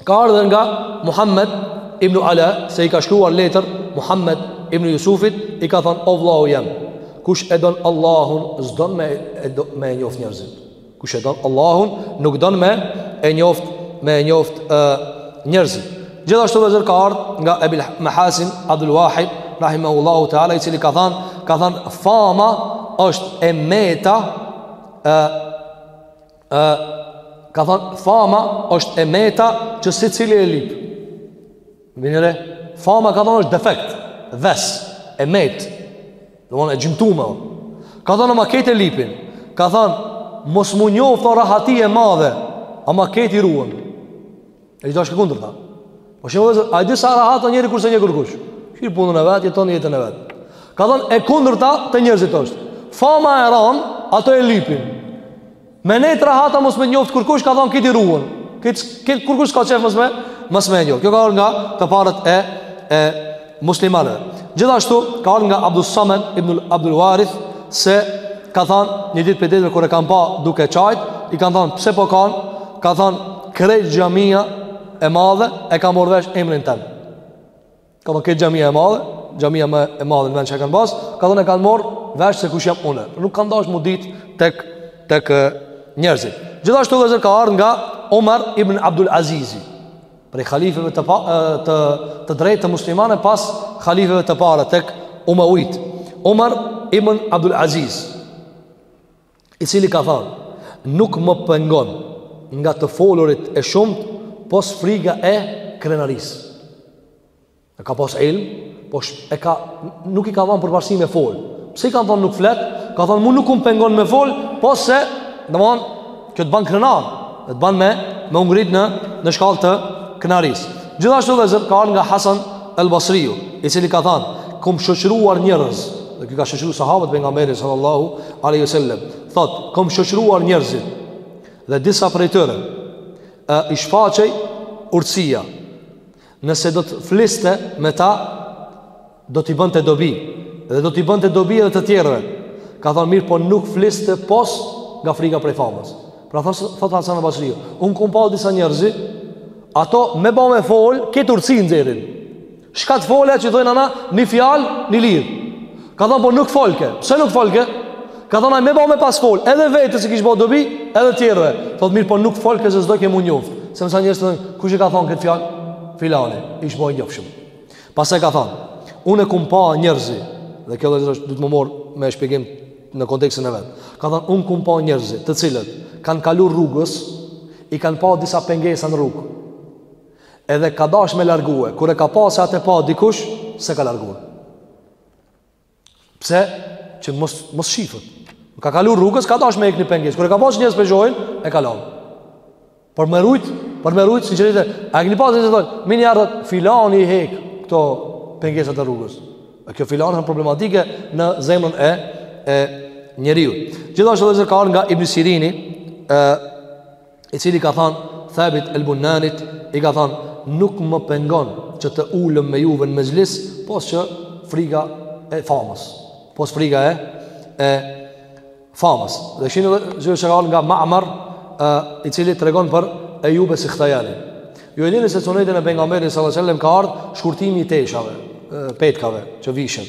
[SPEAKER 1] ka ardhë nga Muhammed ibn Ala, se i ka shkruar letër Muhammed ibn Jusufit, i ka thonë, o vllau jem, kush e don Allahun, s'don me e, me e njoftë njerëzit. Kush e don Allahun, nuk don me e njoft me e njoftë njerëzit. Gjithashtu vllezër ka ardhur nga Ebil Mahasin Abdul Wahid rahimahullahu taala i cili ka thënë, ka thënë fama është e meta e e ka thënë fama është e meta që secili e lyp. Vini re, fama ka thonë është defekt, ves, e metë, domethonë e gjymtume, ka thonë ama këtë e lypin, ka thonë, mos mu njoftë o rahati e madhe, ama kësaj i ruhen, edhe është e kundërta. Pasha, vllezër, a e di sa rahat o njeri kur s'e njeh kërkush, kqyr punën e vet, jeton jetën e vet. Ka thonë, e kundërta te njerëzit është, fama e ranë, ato e lypin, Me nejt rahat a mos me e njoftë kurkush ka thonë kësaj i ruhen. Këtë kurkush s'ka qef mos me, mos me e njoftë. Kjo ka ardhë nga të parët e, e muslimanëve. Gjithashtu, ka ardhë nga Abdus Samed ibn Abdul Warith, se ka thonë një ditë prej ditëve kur e kanë pa duke qajtë, i kanë thonë pse po kan, ka thonë krejt xhamia e madhe e ka marrë vesh emrin tem. Ka marrë këtë xhamia e madhe, xhamia më e madhe në vend që e kanë pas, ka thonë e kanë marrë vesh se kush jam unë. Nuk ka dash mu dit tek, tek njerëzit. Gjithashtu vllezër ka ardhë nga Omar ibn Abdul Azizi, prej khalifëve të, pa, të, të drejtë të muslimanëve pas khalifëve të parë tek Umawit. Omar ibn Abdul Aziz, i cili ka thënë, nuk më pengon nga të folurit e shumtë, pos friga e krenarisë. E ka pas ilm, po e ka nuk i ka dhënë përparësi me fol. Pse i kanë thonë nuk flet? Ka thonë mu nuk më pengon me fol, pos se, domthon, kjo të bën krenar, të bën me me u ngrit në në shkallë të krenarisë. Gjithashtu vllezër ka nga Hasan al-Basriu, i cili ka thënë, kam shoqëruar njerëz, dhe ky ka shoqëruar sahabët e pejgamberit sallallahu alaihi wasallam thot kom shoqëruar njerëzit dhe disa prej tyre e i shfaqej urtësia nëse do të fliste me ta do t'i bënte dobi dhe do t'i bënte dobi edhe të tjerëve ka thënë mirëpo nuk fliste pos nga frika prej famës pra thot thot Hasan al-Basri un kum pa disa njerëz ato me ba me fol këtë urtësi nxjerrin Çka të folke që thojnë ana Një fjalë, një lirë Ka thonë, po nuk folke Pse nuk folke? Ka thonë, me ba me pas fol Edhe vetes i kish bo dobi Edhe tjerëve Thotë, mirëpo nuk folke se s'dojke m'u njoft Se masi njerëzt thojnë Kush e ka thonë këtë fjalë? Filani, ish bo i njofshëm Pastaj ka thonë Unë e kum pa njerëzi Dhe kjo vllezër duhet m'u marrë Me shpjegim në kontekstin e vet. Ka thënë un kum pa njerëz të cilët kanë kaluar rrugës, i kanë pa disa pengesa në rrugë. Edhe ka dash me largu, e kur e ka pa se a te pa dikush, s'e ka largu. Pse? Që mos mos shifet. Ka kalu rrugës, ka dash me hek ni pengesë. Kur e ka pa se njerëz pe shohin, e ka lanë. Për me rujt, për me rujt sinqeritetin. A keni pa si thonë, "Më një ardhë filani i hek këto pengesat e rrugës." A kjo filani është problematike në zemrën e e njeriut. Gjithashtu edhe ka ardh nga Ibn Sirini, ë i cili ka thënë Thabit al-Bunanit i ka thënë nuk më pengon që të ulem me juve në mexhlis pos që friga e famës pos friga e e famës dhe shihni vllezër çka ka ardh nga Ma'mar e, i cili tregon për Ejub es-Sehtijani ju e dini se n'sunetin e pejgamberit sallallahu alejhi ve selem ka ardhë shkurtimi i teshave petkave që vishen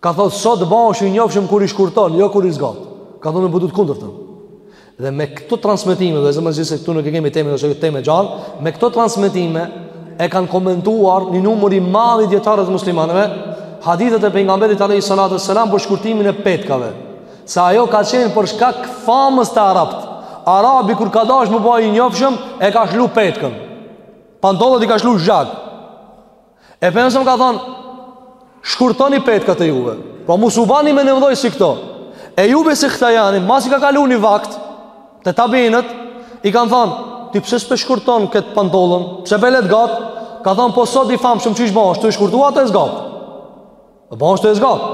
[SPEAKER 1] Ka thonë sot bahesh i njofshëm kur i shkurton, jo kur i zgat. Ka thonë po duhet kundërta. Dhe me këto transmetime, vllezër, megjithëse këtu nuk e kemi temën ose o temë e gjanë, me këto transmetime e kanë komentuar një numër i madh i dijetarëve të muslimanëve, hadithet e pejgamberit alayhi salatu sallam për shkurtimin e petkave. Se ajo ka qenë për shkak famës te arabt. Arabi kur ka dash m'u ba i njofshëm, e ka shlu petkën. Pantollat i ka shlu zhag. E pejgamberi alejhi selam ka thonë, shkurtoni petkat e juve, po mos u bani menemdhoj si këto. Ejub es-Sehtijani, masi ka kalu një vakt, te tabiinët, i kanë thonë, ti pse s'pe shkurton këtë pantollën, pse pe le t'gatë, ka thonë, po sot i famshëm qysh bahesh, tu e shkurtu a tu e zgatë. Dhe po tu e zgat,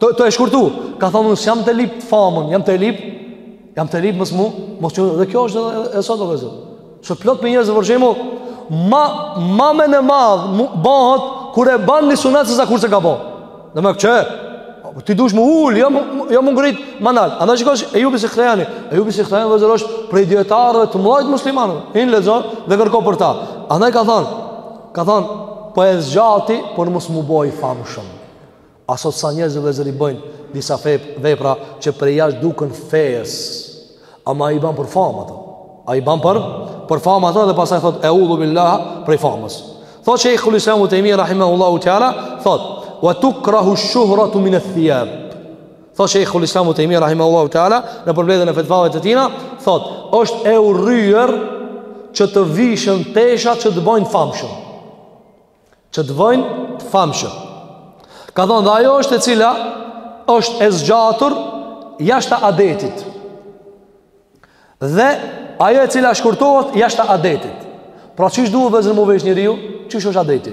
[SPEAKER 1] tu e shkurtu Ka thonë s'jam te lyp famën Jam tu lyp Jam tu lyp mos mu Mos që dhe kjo është edhe sot vllezër Sot plot me njerëz për shembull Ma, ma menemadh Bohet Kur e ban një sunet se sa kur s'e ka bo Demek që Po ti duhesh m'u ul, jo jo m'u ngrit ma nalt. Andaj shiko Ejub es-Sehtijani. Ejub es-Sehtijani vllezër osht prej dijetarëve të mëdhenj muslimanë. Hin lexo dhe kërko për ta. Andaj ka thënë Ka thonë, po e zgjati, por mos mu bo i famshëm. A sot sa njerëz vëllezër i bëjnë disa fep, vepra që prej jashtë dukën fejës. Ama i ban për famë ato. Ai i ban për, për famë ato dhe pasaj thotë, eudhu bil-lah prej famës. Thotë Shejhul Islam Ibn Tejmije, rahimehullahu teala, thotë, wa tukrahu shuhratu min thijab. Thotë Shejhul Islam Ibn Tejmije rahimehullahu teala në përmbledhjen e fetvave të tina, thotë, është e urryer që të vishën tesha që të bëjnë të famshëm. Që të bëjnë të famshëm. Ka thonë dhe ajo është e cila është e zgjatur jashtë adetit. Dhe ajo e cila shkurtohet jashtë adetit. Pra qysh duhet vëllezër m'u vesh njeriu, qysh është adeti.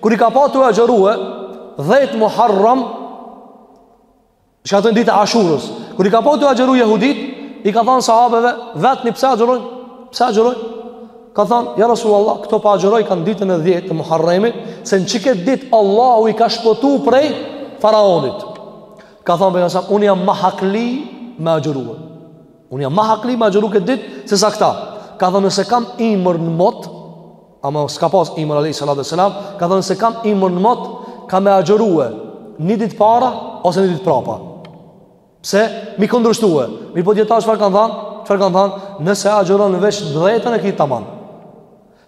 [SPEAKER 1] Kur i ka pa tu agjerue Dhejt Muharrem çka thonë ditë e Ashurës Kur i ka pa tu agjeru jehudit I ka thanë sahabeve Vetni pse agjerojnë Pse agjerojnë Ka thanë Ja Rasul Allah Këta po agjerojkan ditën e dhjetë të Muharremit Se n'qiket ditë Allahu i ka shpëtu prej Faraonit Ka thanë Pejgamberi a.s. Unë jam ma hakli me agjerue Unë jam ma hakli me agjeru këtë ditë Se sa këta Ka thanë nëse kam ymër në mot Ama s'ka pas ymër alejhi salatu ve selam, ka thënë nëse kam ymër në mot, ka me agjerue një ditë para ose një ditë prapa. Pse? M'i kundërshtue. Mirëpo dijetarët çfarë kanë thanë? Çfarë kanë thanë? Nëse agjeron veç dhejtën e ki taman.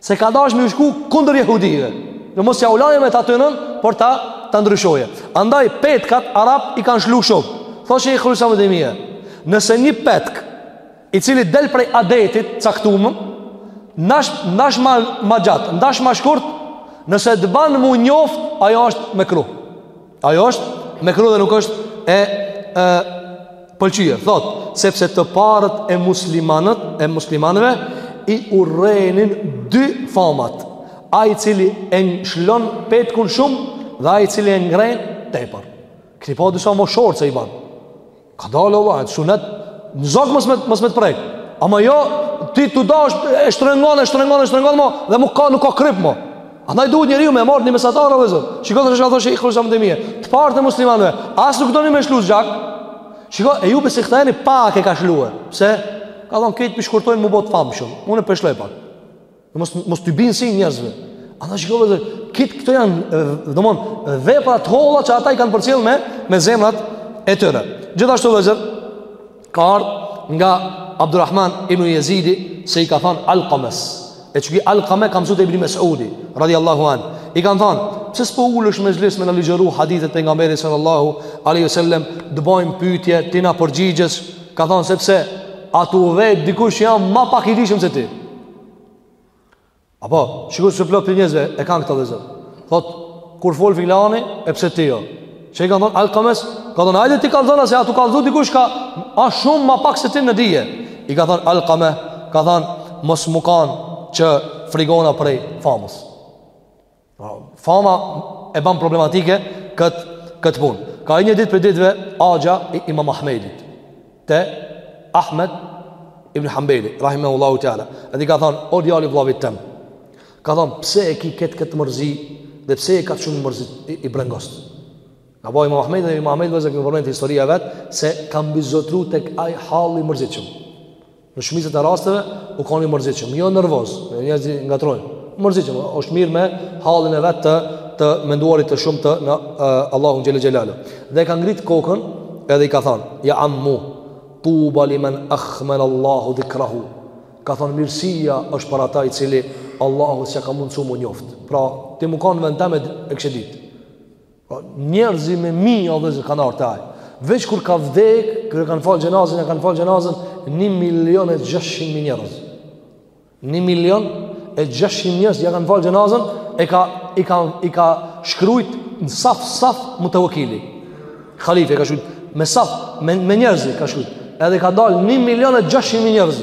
[SPEAKER 1] Se ka dash me shku kundër jehudive. Në mos ja ulaje me t'atynën, por ta ndryshojë. Andaj, petkat arabët i kanë shlu shumë. Thotë Shejhul Islam Ibn Tejmije. Nëse një petk i cili del prej adetit t'caktum, ndash, ndash ma, ma gjatë, ndash ma shkurt, nëse të ban m'u njoft, ajo është mekruh. Ajo është mekruh dhe nuk është e, e pëlqyer. Thot, sepse të parët e muslimanët, e muslimanëve, i urrenin dy famat. Ai i cili e shlon petkun shumë, dhe ai i cili e ngren tepër. Keni pa disa ma shkurt që i bajnë. Kadal o vëlla, është sunet, në zog mos me, mos me të prek. Ama jo, ti të dash, e shtrëngon, e shtrëngon, e shtrëngon, mo, dhe nuk ka, nuk ka krypë, mo. Andaj duhet njeriu me marrë një mesatare, o vëllezër. Shiko ti çka thotë Shejhul Islam Ibn Tejmije. Të parët e muslimanve, as nuk donin me shlu zhag. Shiko, Ejub Sihtijani pak e ka shlue. Pse? Ka thonë, këta po i shkurtojnë m'u bo të famshëm. Unë po e shloj pak. Mos mos t'i bi n'sy njerëzve. Ata shikoni vëllezër, qit këto janë, domthon, vepra të holla që ata i kanë përcjell me me zemrat e tyre. Gjithashtu vëllezër ka ardh nga Abdulrahman ibn Jezidi se i ka thënë Alkames. E qiky Alkame ka mësue te Ibn Mes'udi radijallahu anhu. I kanë thënë, pse s'po ulesh në mexhlis me na ligjëru hadithet pejgamberit sallallahu alaihi wasallam, të bëjmë pyetje, ti na përgjigjesh. Ka thënë sepse atu dhe dikush jam më pak i dishëm se ti. Apo, sikurse plot prej njerëzve e kanë këtë, vllezër. Thot, kur fol filani, e pse ti jo? Që i kanë thon Alkames, ka thon hajde ti kallxo se aty kallzon dikush që asht shumë më pak se ti në dije. I ka thon Alkame, ka thon mos mos mu kanë që frigona prej famës. Pra, fama e ban problematike kët, kët punë. Ka hi një ditë prej ditëve axha i imam Ahmedit, te Ahmed ibn Hanbeli, rahimahullahu teala, edhe i ka thonë, o djali vllavit tem, ka thonë, pse e ki këtë këtë mërzi, dhe pse je kaq shumë i mërzit, i brengost. Apo imam Ahmedit dhe imam Ahmedit vllezër, e përmend historia e vet, se ka mbizotru tek ai halli i mërzitshëm. Në shumicën e rasteve u kanë i mërzitshëm, jo nervoz, njerëzit e ngatrojnë. Mërzitshëm, është marrë me hallin e vet të të menduarit të shumtë në uh, Allahun xhel-le xhelaluhu. Dhe e ka ngrit kokën edhe i ka thënë: "Ja ammu, tuba liman akhmal Allahu dhikrahu." Ka thënë mirësia është për ata i cili Allahu s'ia ka mundsu mu njoft. Pra, ti mu kanë n'vend tem e kishe ditë. Po njerëzi me mija, o vllezër, kanë ardh te ai. Veç kur ka vdek, kur ia kanë fal xhenazën, ia kanë fal xhenazën 1 milion e 600 mijë njerëz. 1 milion e 600 mijë njerëz ja kanë fal xhenazën, e ka i ka i ka shkruajt në saf saf Mutevekili. Khalife ka shkruajt me saf me, me njerëz ka shkruajt. Edhe ka dal 1 milion e 600 mijë njerëz.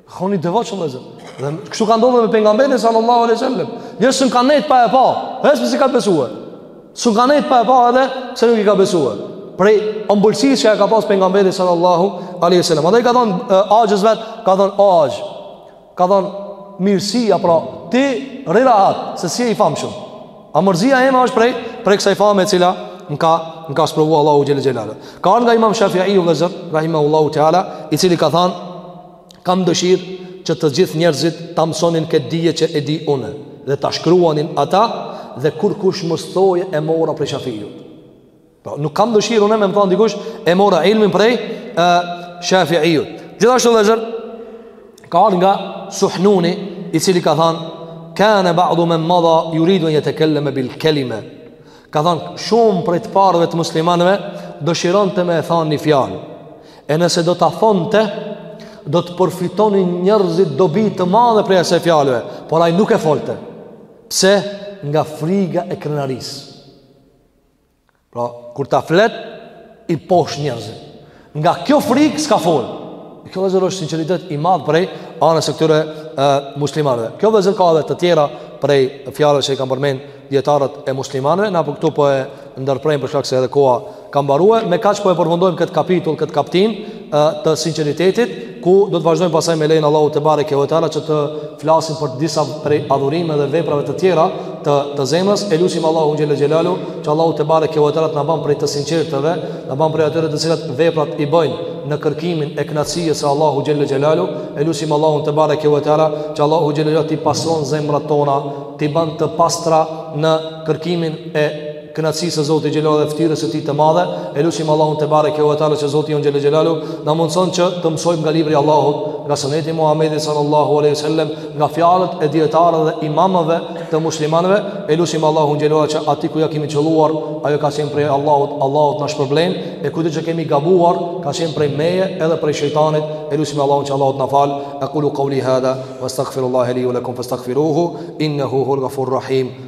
[SPEAKER 1] Koni devotshëm vllezër. Dhe kështu ka ndodh edhe me pejgamberin sallallahu alaihi wasallam. Njeri s'ka mujt me nejt pa e pa, edhe pse i ka besuar. S'mund ka nejt pa e pa edhe se nuk i ka besuar. Prej ombulsisë që e ka pas pejgamberi sallallahu alaihi wasallam. Ai i ka thënë axhës vet, ka thënë o axh. Ka thënë mirësia pra ti rri rahat se s'je i famshëm. A mërzia jeme është prej, prej kësaj fame e cila më ka, më ka sprovu Allahu xhel-le xhelal. Ka ardh nga imam Shafiiu, vllezër, rahimahullahu teala, i cili ka thanë, kam dëshirë që të gjithë njerëzit ta mësonin këtë dije që e di une, dhe ta shkruanin ata, dhe kurkush mos thojë e mora prej Shafiiut. Po nuk kam dëshirë unë me thon dikush e mora ilmin prej Shafi'iut. Gjithashtu vllezër ka ardhur nga Suhnuni i cili ka thënë kana ba'du men madha yuridu an yatakallama bil kalima. Ka thënë shumë prej të parëve të muslimanëve dëshironte me e thonë një fjalë. E nëse do ta thonte do të përfitonin njerëzit dobi të madhe prej asaj fjalëve, por ai nuk e folte. Pse? Nga friga e krenarisë. Pra, kur ta flet i pa njerëzit. Nga kjo frikë s'ka fol. Kjo vllezër është sinceritet i madh prej anës së këtyre muslimanëve. Kjo vllezër ka edhe të tjera prej fjalëve që i kanë përmend dietarët e muslimanëve, na po këtu po e ndërprejmë për shkak se edhe koha ka mbaruar. Me kaq po e përfundojmë këtë kapitull, këtë kaptinë. të sinqeritetit, ku do të vazhdojmë pasaj me lejen e Allahut tebareke ve teala që të flasim për disa prej adhurimeve dhe veprave të tjera të, të zemrës, e lusim Allahun xhelle xhelaluhu, që Allahu tebareke ve teala të na ban prej të sinqertëve, na ban prej atyre të cilat veprat i bëjnë, në kërkimin e kënaqësisë së Allahu xhelle xhelaluhu, e lusim Allahun tebareke ve teala, që Allahu xhelle xhelaluhu t'i pastron zemrat tona, t'i ban të pastra në kërkimin e kënaqësisë së Zotit xhelaluhu dhe ftyrës së Tij të madhe, e lusim Allahun tebareke ve teala që Zoti jonë xhelle xhelaluhu na mundëson që të mësojmë nga libri i Allahut, nga suneti i Muhamedit sallallahu alaihi wasallam, nga fjalët e dijetarëve dhe imamëve të muslimanëve, e lusim Allahun xhelle ve ala që aty ku ia kemi qëlluar, ajo ka qenë prej Allahut, Allahu t'na shpërblen, e ku që kemi gabuar, ka qenë prej meje edhe prej shejtanit, e lusim Allahun që Allahu t'na fal, aqulu qawli hadha wastaghfirullaha li wa lakum fastaghfiruhu innahu huwal ghafurur rahim.